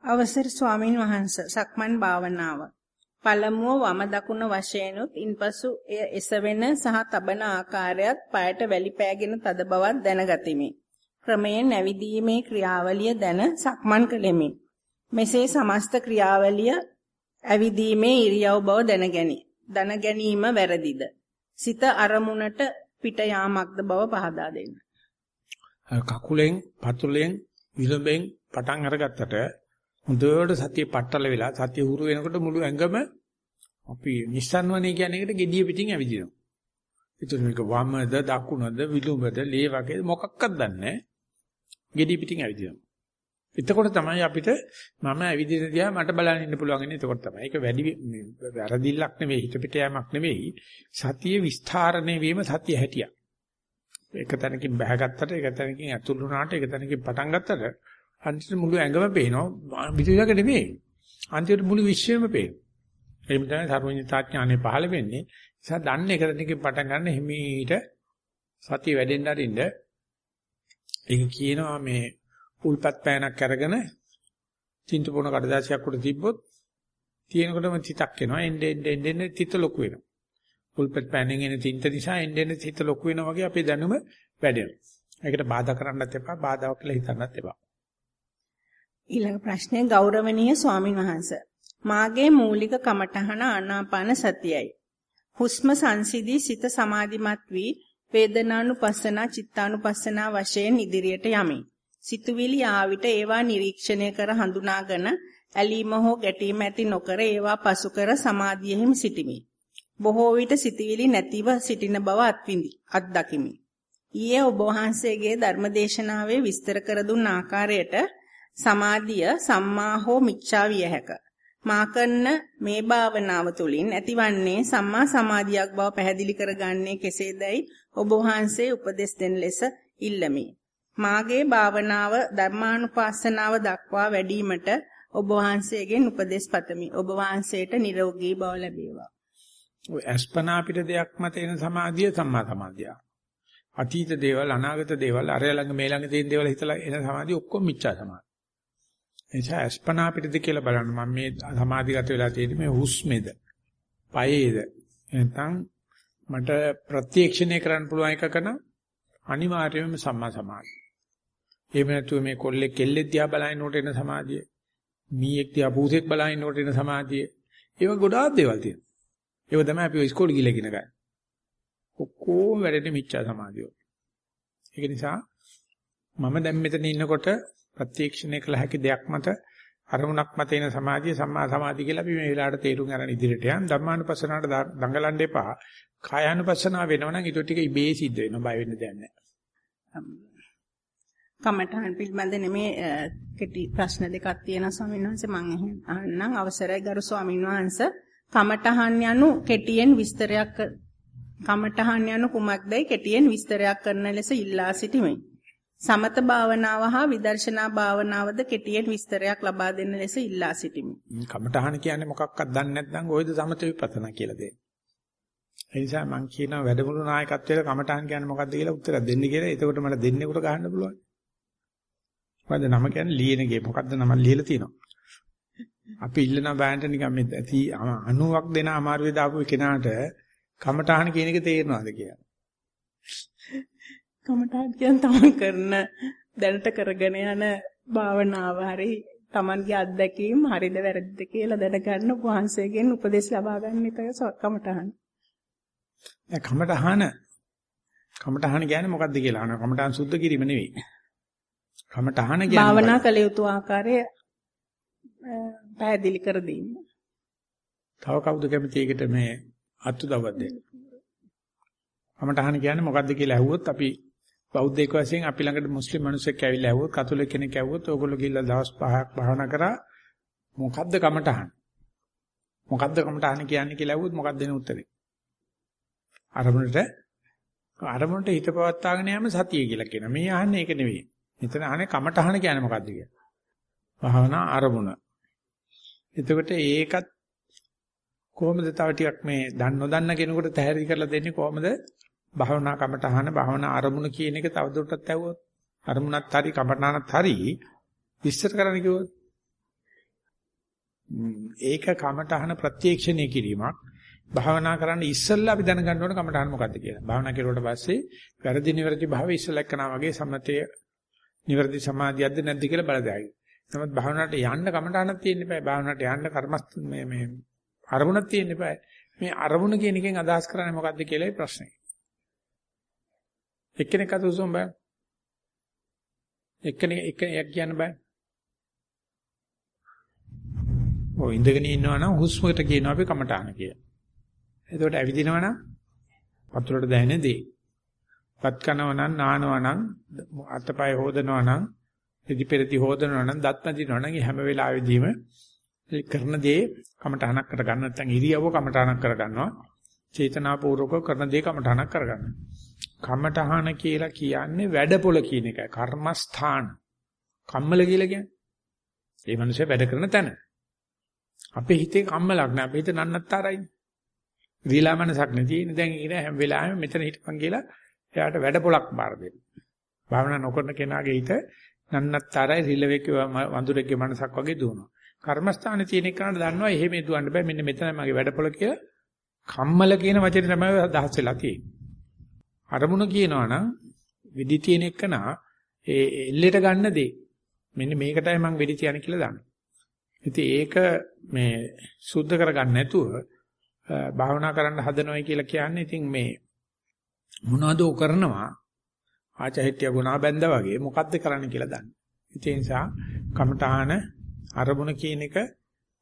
Speaker 2: අවසර ස්වාමින් වහන්සේ සක්මන් භාවනාව පළමුව වම දකුණ වශයෙන්ුත් ඉන්පසු එය එසවෙන සහ තබන ආකාරයත් পায়ට වැලි පෑගෙන තද බවක් දැනගතිමි. ක්‍රමයෙන් නැවිදීමේ ක්‍රියාවලිය දැන සක්මන් කළෙමි. මෙසේ සමස්ත ක්‍රියාවලිය ඇවිදීමේ ඉරියව් බව දැනගැනි. දැන ගැනීම වැරදිද? සිත අරමුණට පිට යාමක්ද බව පහදා දෙන්න.
Speaker 1: කකුලෙන්, පතුලෙන්, විලුඹෙන් පටන් අරගත්තට හොඳට සතිය පట్టල වෙලා සතිය හුරු වෙනකොට මුළු ඇඟම අපි නිස්සන්වනේ කියන එකට gediya පිටින් ඇවිදිනවා. ඒතර මේක වමද දකුණද විලුඹද ලේ වගේ මොකක්වත් දන්නේ නැහැ. Gediya පිටින් ඇවිදිනවා. එතකොට තමයි අපිට මම ඇවිදින දිහා මට බලන්න ඉන්න පුළුවන් ඉන්නේ එතකොට තමයි. ඒක වැඩි වැරදිල්ලක් නෙවෙයි හිත පිට යෑමක් නෙවෙයි. සතිය විස්තරණය වීම සතිය හැටියක්. එක තැනකින් බහගත්තට එක තැනකින් ඇතුල් වුණාට එක තැනකින් පටන් ගත්තට අන්තිමට මුළු ඇඟම පේනවා. විදිහක නෙවෙයි. අන්තිමට මුළු විශ්වයම පේනවා. එහෙම තමයි සර්වඥතා ඥානෙ පහළ වෙන්නේ. නිසා දන්නේ එක තැනකින් පටන් ගන්න හිමීට සතිය වැඩෙන්න අරින්න. ඒක කියනවා මේ උල්පත් පෑනක් අරගෙන තින්ත පොන කඩදාසියක් උඩ තිබ්බොත් තියෙනකොටම තිතක් එනවා. එන්න එන්න එන්න තිත ලොකු වෙනවා. උල්පත් පෑනෙන් එන තින්ත නිසා එන්න එන්න තිත ලොකු වෙනවා වගේ අපේ දැනුම වැඩෙනවා. ඒකට බාධා කරන්නත් එපා බාධාවක් කියලා හිතන්නත් එපා.
Speaker 2: ඊළඟ ප්‍රශ්නය ගෞරවනීය ස්වාමින් වහන්සේ. මාගේ මූලික කමඨහන ආනාපාන සතියයි. හුස්ම සංසිදී සිත සමාධිමත් වී වේදනානුපස්සනා චිත්තානුපස්සනා වශයෙන් ඉදිරියට යමි සිතුවිලි ආවිට ඒවා නිරීක්ෂණය කර හඳුනාගෙන ඇලීම හෝ ගැටීම ඇති නොකර ඒවා පසු කර සමාධියෙහිම සිටිමි. බොහෝ විට සිතුවිලි නැතිව සිටින බව අත්විඳි අත්දකිමි. ඊයේ ඔබ වහන්සේගේ ධර්මදේශනාවේ විස්තර කර දුන් ආකාරයට සමාධිය සම්මා හෝ මිච්ඡා විය හැක. මා කරන මේ භාවනාව තුළින් ඇතිවන්නේ සම්මා සමාධියක් බව පැහැදිලි කරගන්නේ කෙසේදයි ඔබ වහන්සේ උපදෙස් දෙන ලෙස ඉල්ලමි. මාගේ භාවනාව ධර්මානුපස්සනාව දක්වා වැඩිවීමට ඔබ වහන්සේගෙන් උපදෙස් පතමි. ඔබ වහන්සේට නිරෝගී බව ලැබේවා.
Speaker 1: ඔය අස්පනා අපිට දෙයක් මත එන සමාධිය සම්මා සමාධිය. අතීත දේවල් අනාගත දේවල් අරය ළඟ මේ ළඟ තියෙන දේවල් හිතලා එන සමාධිය ඔක්කොම මිච්ඡා සමාධිය. එනිසා අස්පනා අපිටද කියලා බලන්න මම මේ සමාධිගත වෙලා තියෙන්නේ මේ හුස්මේද? පයේද? නැත්නම් මට ප්‍රත්‍යක්ෂණය කරන්න පුළුවන් එකකන අනිවාර්යයෙන්ම සම්මා සමාධිය. එහෙම නැතුව මේ කොල්ලේ කෙල්ලෙක් දිහා බලනකොට එන සමාධිය, මීයක් දිහා පූසෙක් බලනකොට එන සමාධිය, ඒවා ගොඩාක් දේවල් තියෙනවා. ඒක තමයි අපි ඉස්කෝලේ ගිහලා ඉගෙන ගන්න. ඔක්කොම වැඩෙන්නේ මිච්ඡා සමාධිය. ඒක නිසා මම දැන් මෙතන ඉන්නකොට ප්‍රත්‍යක්ෂණය කළ හැකි දෙයක් මත අරමුණක් මත එන සමාධිය සම්මා සමාධිය කියලා අපි මේ වෙලාවට තේරුම් ගන්න ඉදිරියට යන් ධම්මානුපස්සනාවට දඟලන්න එපා. කායානුපස්සනාව වෙනවනම් ඊට ටික ඉබේ සිද්ධ වෙනවා බය වෙන්න දෙයක් නැහැ.
Speaker 2: කමඨහන් පිළිබඳ නෙමේ කෙටි ප්‍රශ්න දෙකක් තියෙනවා ස්වාමීන් වහන්සේ මම අහන්නම් අවසරයි ගරු ස්වාමීන් වහන්සේ කමඨහන් යනු කෙටියෙන් විස්තරයක් කමඨහන් යනු කුමක්දයි කෙටියෙන් විස්තරයක් කරන ලෙස ඉල්ලා සිටිමි. සමත භාවනාව හා විදර්ශනා භාවනාවද කෙටියෙන් විස්තරයක් ලබා දෙන්න ලෙස ඉල්ලා සිටිමි.
Speaker 1: කමඨහන කියන්නේ මොකක්වත් දන්නේ නැත්නම් ඔයද සමත විපස්සනා කියලා දෙන්නේ. ඒ නිසා මම කියනවා වැඩමුළු නායකත්වයට කමඨහන් කියන්නේ මොකක්ද කියලා උත්තරයක් දෙන්න කියලා. එතකොට මට දෙන්නෙකුට ගහන්න පුළුවන්. මොකද නම කියන්නේ ලියනගේ මොකද්ද නම ලියලා තියෙනවා. අපි ඉල්ලන බෑන්ට නිකන් මේ 90ක් දෙන අමාරුවේ දාපු කෙනාට කමඨහන කියන එක තේරෙනවද කියලා.
Speaker 2: කමඨහන් කියන තමන් කරන දැනට කරගෙන යන භාවනාව හරි තමන්ගේ අත්දැකීම් හරිද වැරදිද කියලා දැනගන්න වහන්සේගෙන් උපදෙස් ලබා ගන්න එක කමඨහන්.
Speaker 1: දැන් කමඨහන කමඨහන කියන්නේ මොකද්ද කියලා අහනවා. කමඨහන් සුද්ධ කිරීම නෙවෙයි. කමඨහන කියන්නේ
Speaker 2: භාවනා කළ යුතු ආකාරය පැහැදිලි කර දෙන්න.
Speaker 1: තව කවුද කැමති එකට මේ අත්තු දවස් දෙන්න. කමඨහන කියන්නේ මොකද්ද කියලා ඇහුවොත් අපි බෞද්ධයෙක් වශයෙන් අපි ළඟට මුස්ලිම් මිනිස්සෙක් ඇවිල්ලා ඇහුවොත් කතෝලික කෙනෙක් ඇහුවොත් ඕගොල්ලෝ ගිහිල්ලා දවස් 5ක් භාවනා කරා මොකද්ද කමඨහන? මොකද්ද කමඨහන කියන්නේ කියලා ඇහුවොත් මොකක්ද දෙන උත්තරේ? අරමුණට අරමුණට හිත පවත්වාගෙන යෑම සතිය කියලා කියනවා. මේ අහන්නේ ඒක නෙවෙයි. මෙතන අහන්නේ කමඨහන කියන්නේ මොකද්ද කියලා. භාවනා අරමුණ. එතකොට ඒකත් කොහොමද තව ටිකක් මේ දන්න නොදන්න කෙනෙකුට තැහැරි කරලා දෙන්නේ කොහොමද? භාවනා කමඨහන භාවනා අරමුණ කියන එක තවදුරටත් ඇහුවොත් අරමුණත් හරි කමඨහනත් හරි විස්තර කරන්න කිව්වොත් ඒක කමඨහන ප්‍රත්‍යක්ෂණය කිරීමක් භාවනා කරන්න ඉස්සෙල්ලා අපි දැනගන්න ඕන කමඨහන මොකද්ද කියලා. භාවනා කෙරුවට පස්සේ වැරදි නිවැරදි භාවය ඉස්සෙල්ලා එක්කනා වගේ සම්මතය නිවැරදි සමාධියක්ද නැද්ද කියලා බලදායි. නමුත් භාවනාවට යන්න කමටහනක් තියෙන්න බෑ. භාවනාවට යන්න කර්මස්ත මේ මේ අරමුණක් තියෙන්න බෑ. මේ අරමුණ කියන එකෙන් අදහස් කරන්නේ මොකද්ද කියලායි ප්‍රශ්නේ. එක්කෙනෙක් අත උසම් බෑ. එක්කෙනෙක් එක්කෙනෙක් කියන්න බෑ. ඔය ඉඳගෙන ඉන්නවා නම් හුස්මකට කියනවා අපි කමටහන කියලා. එතකොට ඇවිදිනවා නම් වතුරට දැනෙන දේ. පත් කනවා නම් නානවා නම් අතපය හොදනවා නම් ඉදි පෙරති හොදනවා නම් දත් මදිනවා නම් හැම වෙලාවෙදීම කරන දේ කමටහනක් කර ගන්න නැත්නම් ඉරියව්ව කමටහනක් කර ගන්නවා චේතනාපූර්වකව කරන දේ කමටහනක් කර ගන්නවා කමටහන කියලා කියන්නේ වැඩපොළ කියන එකයි. කර්මස්ථාන. කම්මල කියලා කියන්නේ. ඒ මිනිස්සේ වැඩ කරන තැන. අපේ හිතේ කම්මලක් නෑ. අපේ හිත නන්නත්තරයිනේ විලා මනසක් නැති ඉන්නේ දැන් ඉර හැම වෙලාවෙම මෙතන හිටපන් කියලා එයාට වැඩපොලක් බාර දෙන්න භාවනා නොකරන කෙනාගේ හිත නන්නත්තරයි රිලෙවෙක වඳුරෙක්ගේ මනසක් වගේ දුවනවා. කර්මස්ථානේ තියෙන එකට දන්නවා එහෙම දුවන්න බෑ මෙන්න මෙතන මගේ වැඩපොළ කියලා කම්මල කියන වචනේ තමයි අදහස් වෙලා තියෙන්නේ. අරමුණ කියනවා නම් විදි තියෙන එකනා ඒ එල්ලෙට ගන්න දේ. මෙන්න මේකටයි මම වෙඩි තියන්නේ කියලා දන්නවා. ඉතින් ඒක මේ සුද්ධ කරගන්න නැතුව භාවනා කරන්න හදනවයි කියලා කියන්නේ ඉතින් මේ මොනවද කරනවා ආචහිටිය ගුණා බැඳා වගේ මොකද්ද කරන්න කියලා දන්න. ඒ නිසා කමඨාන අරමුණ කියන එක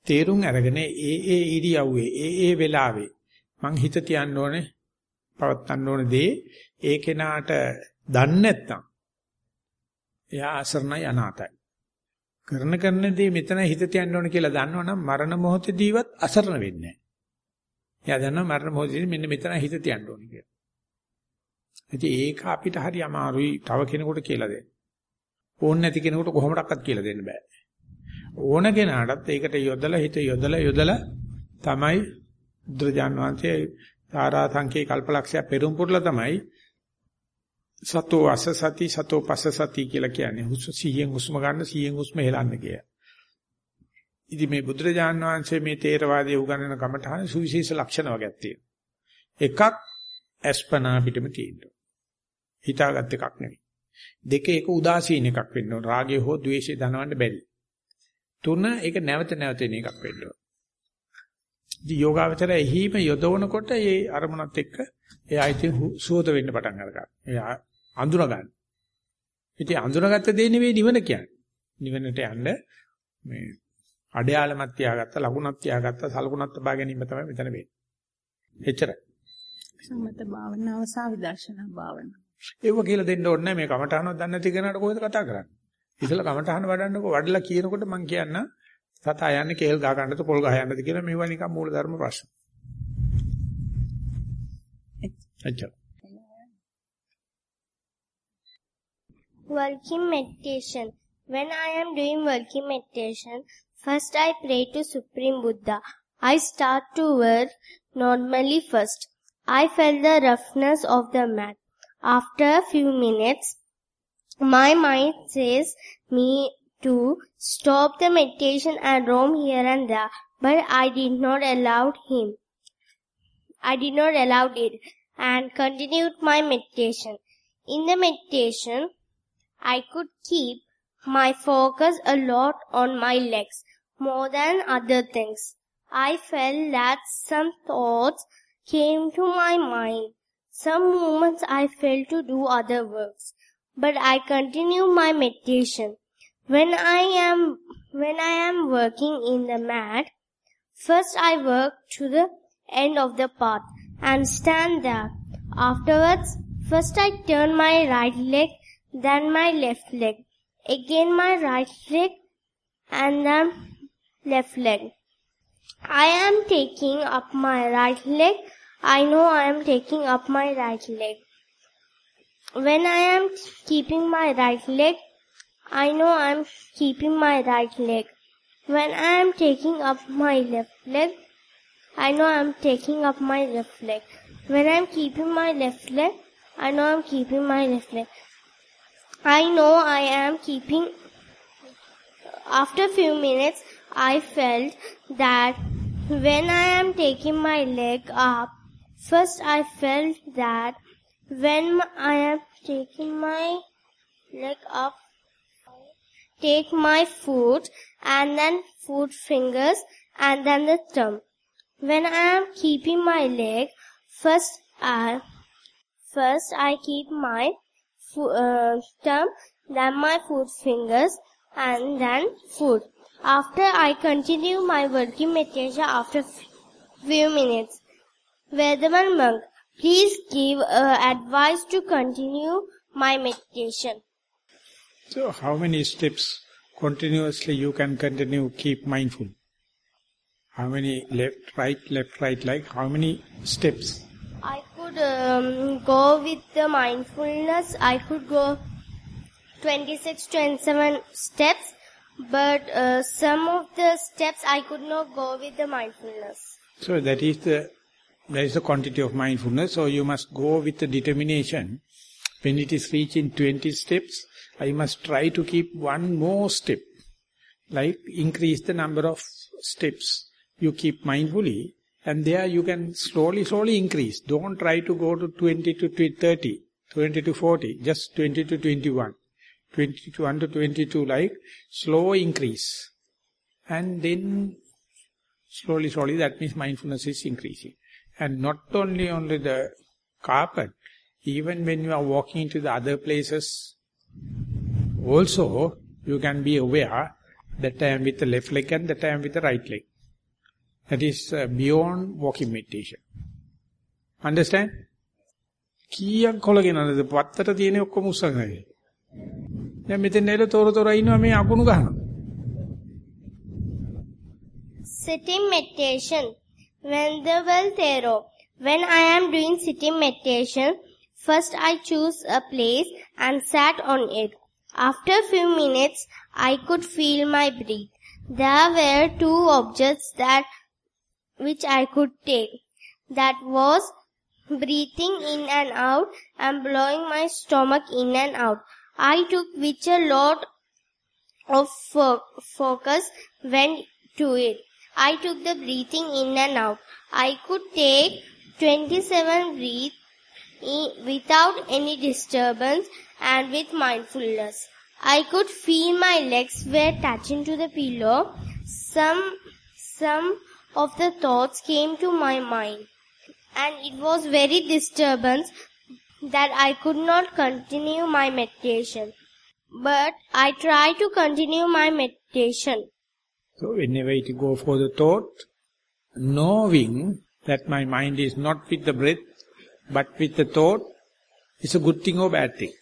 Speaker 1: තේරුම් අරගෙන ඒ ඒ ඉරියව්වේ ඒ ඒ වෙලාවේ මං හිත තියන්න ඕනේ පවත්තන්න ඕනේ දේ ඒ කෙනාට දන්නේ නැත්නම් එයා අසරණයි අනාතයි. කරන කරන දේ මෙතන හිත තියන්න ඕනේ කියලා දන්නවනම් මරණ මොහොතදීවත් අසරණ වෙන්නේ නැහැ. එයා දන්නවා මරණ මොහොතදී මෙන්න මෙතන හිත තියන්න ඕනේ කියලා. ඉතින් ඒක අපිට හරි අමාරුයි තව කෙනෙකුට කියලා දෙන්න. ඕන් නැති කෙනෙකුට කොහොමඩක්වත් කියලා දෙන්න බෑ. ඕන කෙනාටත් ඒකට යොදලා හිත යොදලා යොදලා තමයි බුදුරජාන් වහන්සේ තාරා සංකේ කල්පලක්ෂය පෙරම් පුරලා තමයි සතෝ අස සති සතෝ පස්ස සති කියලා කියන්නේ හුස්ම සිහියෙන් හුස්ම ගන්න සිහියෙන් හුස්ම හෙලන්න කිය. ඉතින් මේ බුදුරජාන් වහන්සේ මේ තේරවාදයේ උගන්වන කමඨාන සුවිශේෂ ලක්ෂණ වර්ගයක් තියෙනවා. එකක් අස්පනා පිටම තියෙනවා. හිතාගත් එකක් නෙවෙයි. දෙක එක උදාසීන එකක් වෙන්න ඕන. රාගය හෝ ද්වේෂය දනවන්න බැරි. තුන ඒක නැවත නැවත එන එකක් වෙන්න ඕන. ඉතින් යෝගාවචරය එහිම යොදවනකොට ඒ අරමුණත් එක්ක එයා ඉතින් සුවත වෙන්න පටන් ගන්නවා. එයා අඳුන ගන්න. ඉතින් අඳුනගත්ත දේ නෙවෙයි නිවන කියන්නේ. නිවනට යන්න මේ අඩයාලමක් තියාගත්ත, ලකුණක් තියාගත්ත, සලකුණක් තබා ගැනීම තමයි මෙතන වෙන්නේ. එච්චරයි.
Speaker 2: සමත භාවනාව සහ විදර්ශනා භාවනාව.
Speaker 1: ඒව කියලා දෙන්න ඕනේ නැහැ මේ කමඨහනක් දන්නේ නැති කෙනාට කොහෙද කතා කරන්නේ. ඉතල කමඨහන වඩන්නකෝ වඩලා කියනකොට මම කියන්න සතා යන්නේ කේල් ගහ ගන්නද පොල් ගහ යන්නද කියලා මේවා නිකන් මූලධර්ම ප්‍රශ්න. එච්චර.
Speaker 5: Walking meditation. When I am doing walking meditation, first I pray to Supreme Buddha. I start to work normally first. I felt the roughness of the mat. After a few minutes, my mind says me to stop the meditation and roam here and there, but I did not allow him. I did not allow it and continued my meditation. In the meditation, I could keep my focus a lot on my legs more than other things. I felt that some thoughts came to my mind. Some moments I felt to do other works, but I continue my meditation. When I am when I am working in the mat, first I work to the end of the path and stand there. Afterwards, first I turn my right leg, then my left leg, again my right leg, and then left leg. I am taking up my right leg. I know I am taking up my right leg. When I am keeping my right leg, I know I am keeping my right leg. When I am taking up my left leg, I know I am taking up my left leg. When I am keeping my left leg, I know I am keeping my left leg. I know I am keeping. After few minutes, I felt that when I am taking my leg up, first I felt that when I am taking my leg up, take my foot and then foot fingers and then the thumb. When I am keeping my leg, first I, first I keep my fo- uh, thumb, then my foot fingers and then foot. After I continue my working meditation after few minutes. Vedaman monk, please give uh, advice to continue my meditation.
Speaker 1: So how many steps continuously you can continue keep mindful? How many left, right, left, right, like how many steps?
Speaker 5: I could um, go with the mindfulness. I could go 26, 27 steps, but uh, some of the steps I could not go with the mindfulness.
Speaker 1: So that is the there is a quantity of mindfulness. So you must go with the determination. When it is reaching 20 steps, I must try to keep one more step. Like increase the number of steps you keep mindfully. And there you can slowly, slowly increase. Don't try to go to 20 to 30, 20 to 40, just 20 to 21. 21 to 22 like slow increase. And then slowly, slowly that means mindfulness is increasing. And not only only the carpet, even when you are walking to the other places, also you can be aware that I am with the left leg and that I am with the right leg. That is uh, beyond walking meditation. Understand? කීයක් කොලගෙනද පත්තට තියෙන ඔක්කොම උස්සගෙන. දැන් මෙතෙන් නේද තොර තොර ඉන්නවා මේ අකුණු ගහනවා.
Speaker 5: Sitting meditation. Venerable Thero. When I am doing sitting meditation, first I choose a place and sat on it. After a few minutes, I could feel my breath. There were two objects that which I could take. That was breathing in and out and blowing my stomach in and out. I took which a lot of fo- focus went to it. I took the breathing in and out. I could take 27 breaths without any disturbance and with mindfulness. I could feel my legs were touching to the pillow. Some, some of the thoughts came to my mind and it was very disturbance that I could not continue my meditation. But I try to continue my meditation.
Speaker 1: So whenever it go for the thought, knowing that my mind is not with the breath, but with the thought, is a good thing or bad thing.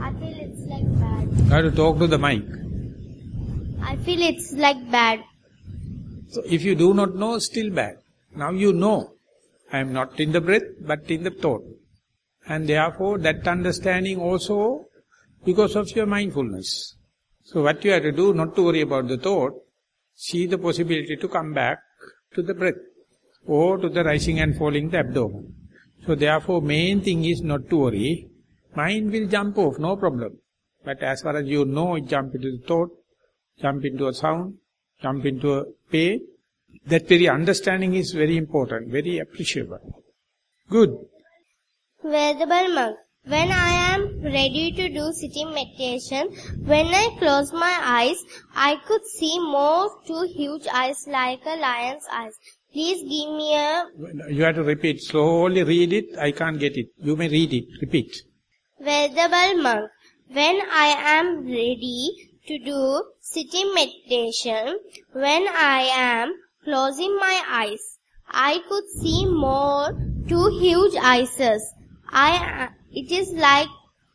Speaker 5: I feel it's like bad.
Speaker 1: Have to talk to the mic.
Speaker 5: I feel it's like bad.
Speaker 1: So if you do not know, still bad. Now you know, I am not in the breath, but in the thought. And therefore that understanding also because of your mindfulness. So what you have to do, not to worry about the thought, see the possibility to come back to the breath or to the rising and falling the abdomen. So therefore main thing is not to worry. Mind will jump off, no problem. But as far as you know, it jump into the thought, jump into a sound, jump into a pain. That very understanding is very important, very appreciable. Good.
Speaker 5: Venerable monk, when I am ready to do sitting meditation, when I close my eyes, I could see more two huge eyes like a lion's eyes. Please give me a
Speaker 1: You have to repeat. Slowly read it. I can't get it. You may read it. Repeat.
Speaker 5: Venerable monk, when I am ready to do sitting meditation, when I am closing my eyes, I could see more two huge eyes. I, it is like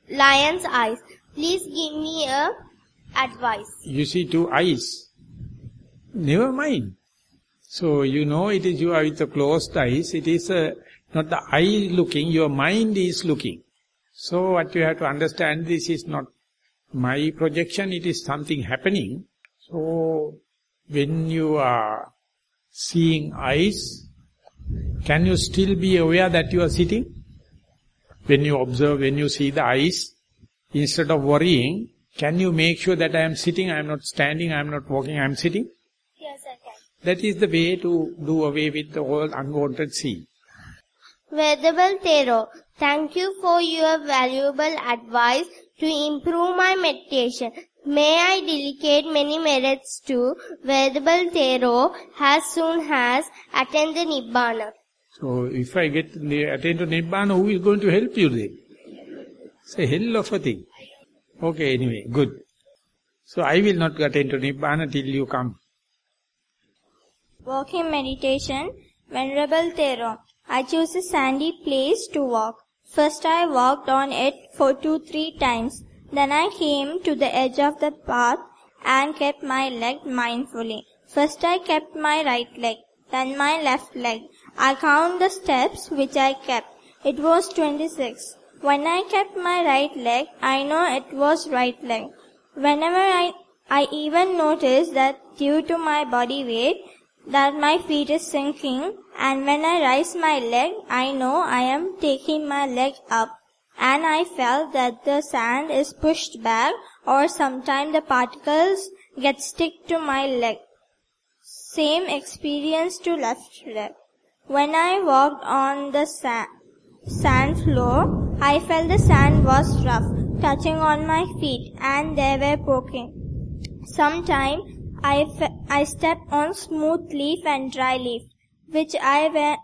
Speaker 5: lion's eyes. Please give me a advice.
Speaker 1: You see two eyes. Never mind. So you know it is you are with the closed eyes. It is uh, not the eye looking, your mind is looking. So what you have to understand, this is not my projection, it is something happening. So when you are seeing eyes, can you still be aware that you are sitting? When you observe, when you see the eyes, instead of worrying, can you make sure that I am sitting, I am not standing, I am not walking, I am sitting?
Speaker 5: Yes, I can.
Speaker 1: That is the way to do away with the whole unwanted seeing.
Speaker 5: Venerable Tero, thank you for your valuable advice to improve my meditation. May I dedicate many merits to Venerable Tero as soon as attend the Nibbana.
Speaker 1: So if I get attain to Nibbana, who is going to help you then? It's a hell of a thing. Okay, anyway, good. So I will not attain to Nibbana till you come.
Speaker 6: Walking meditation, Venerable Tero. I chose a sandy place to walk. First I walked on it for two, three times. Then I came to the edge of the path and kept my leg mindfully. First I kept my right leg, then my left leg. I count the steps which I kept. It was 26. When I kept my right leg, I know it was right leg. Whenever I, I even noticed that due to my body weight, that my feet is sinking and when I raise my leg, I know I am taking my leg up and I felt that the sand is pushed back or sometimes the particles get stick to my leg. Same experience to left leg. When I walked on the sand, sand floor, I felt the sand was rough, touching on my feet and they were poking. Sometime I, fe- I stepped on smooth leaf and dry leaf, which I were,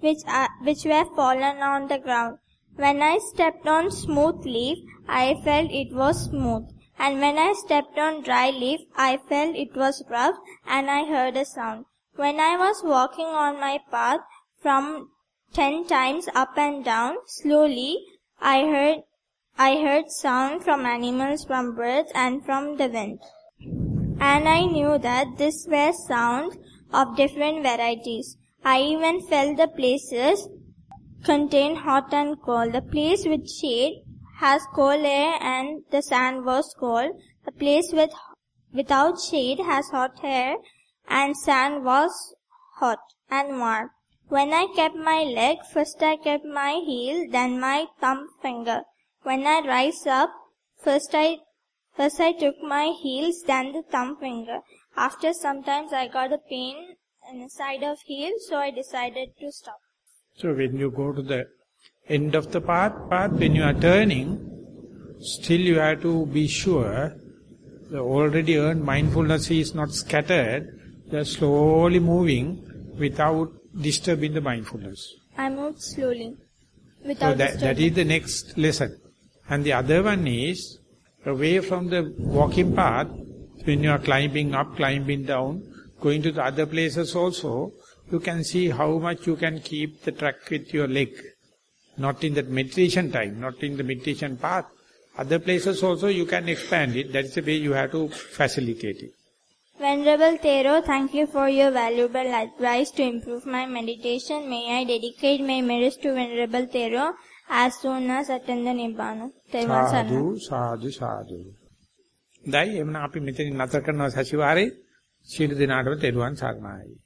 Speaker 6: which I, which were fallen on the ground. When I stepped on smooth leaf, I felt it was smooth. And when I stepped on dry leaf, I felt it was rough and I heard a sound. When I was walking on my path from ten times up and down, slowly, I heard, I heard sound from animals, from birds and from the wind. And I knew that this were sounds of different varieties. I even felt the places contain hot and cold. The place with shade has cold air and the sand was cold. The place with without shade has hot hair and sand was hot and warm. When I kept my leg, first I kept my heel, then my thumb finger. When I rise up, first I first I took my heels, then the thumb finger. After sometimes I got a pain in the side of heel, so I decided to stop.
Speaker 1: So when you go to the end of the path, path when you are turning, still you have to be sure the already earned mindfulness is not scattered, they are slowly moving without disturbing the mindfulness.
Speaker 6: I moved slowly
Speaker 1: So
Speaker 6: without
Speaker 1: that, that
Speaker 6: disturbing.
Speaker 1: is the next lesson. And the other one is, away from the walking path, when you are climbing up, climbing down, going to the other places also, you can see how much you can keep the track with your leg. Not in the meditation time, not in the meditation path. Other places also you can expand it. That is the way you have to facilitate it.
Speaker 6: Venerable Thero, thank you for your valuable advice to improve my meditation. May I dedicate my merits to Venerable Thero as soon as attend the Nibbana. තෙරුවන්
Speaker 1: සාදු
Speaker 6: සරණයි.
Speaker 1: සාදු සාදු. දැයි එමුනම් අපි මෙතනින් නතර කරනවා සතිವಾರේ. සියලු දෙනාටම තෙරුවන් සරණයි.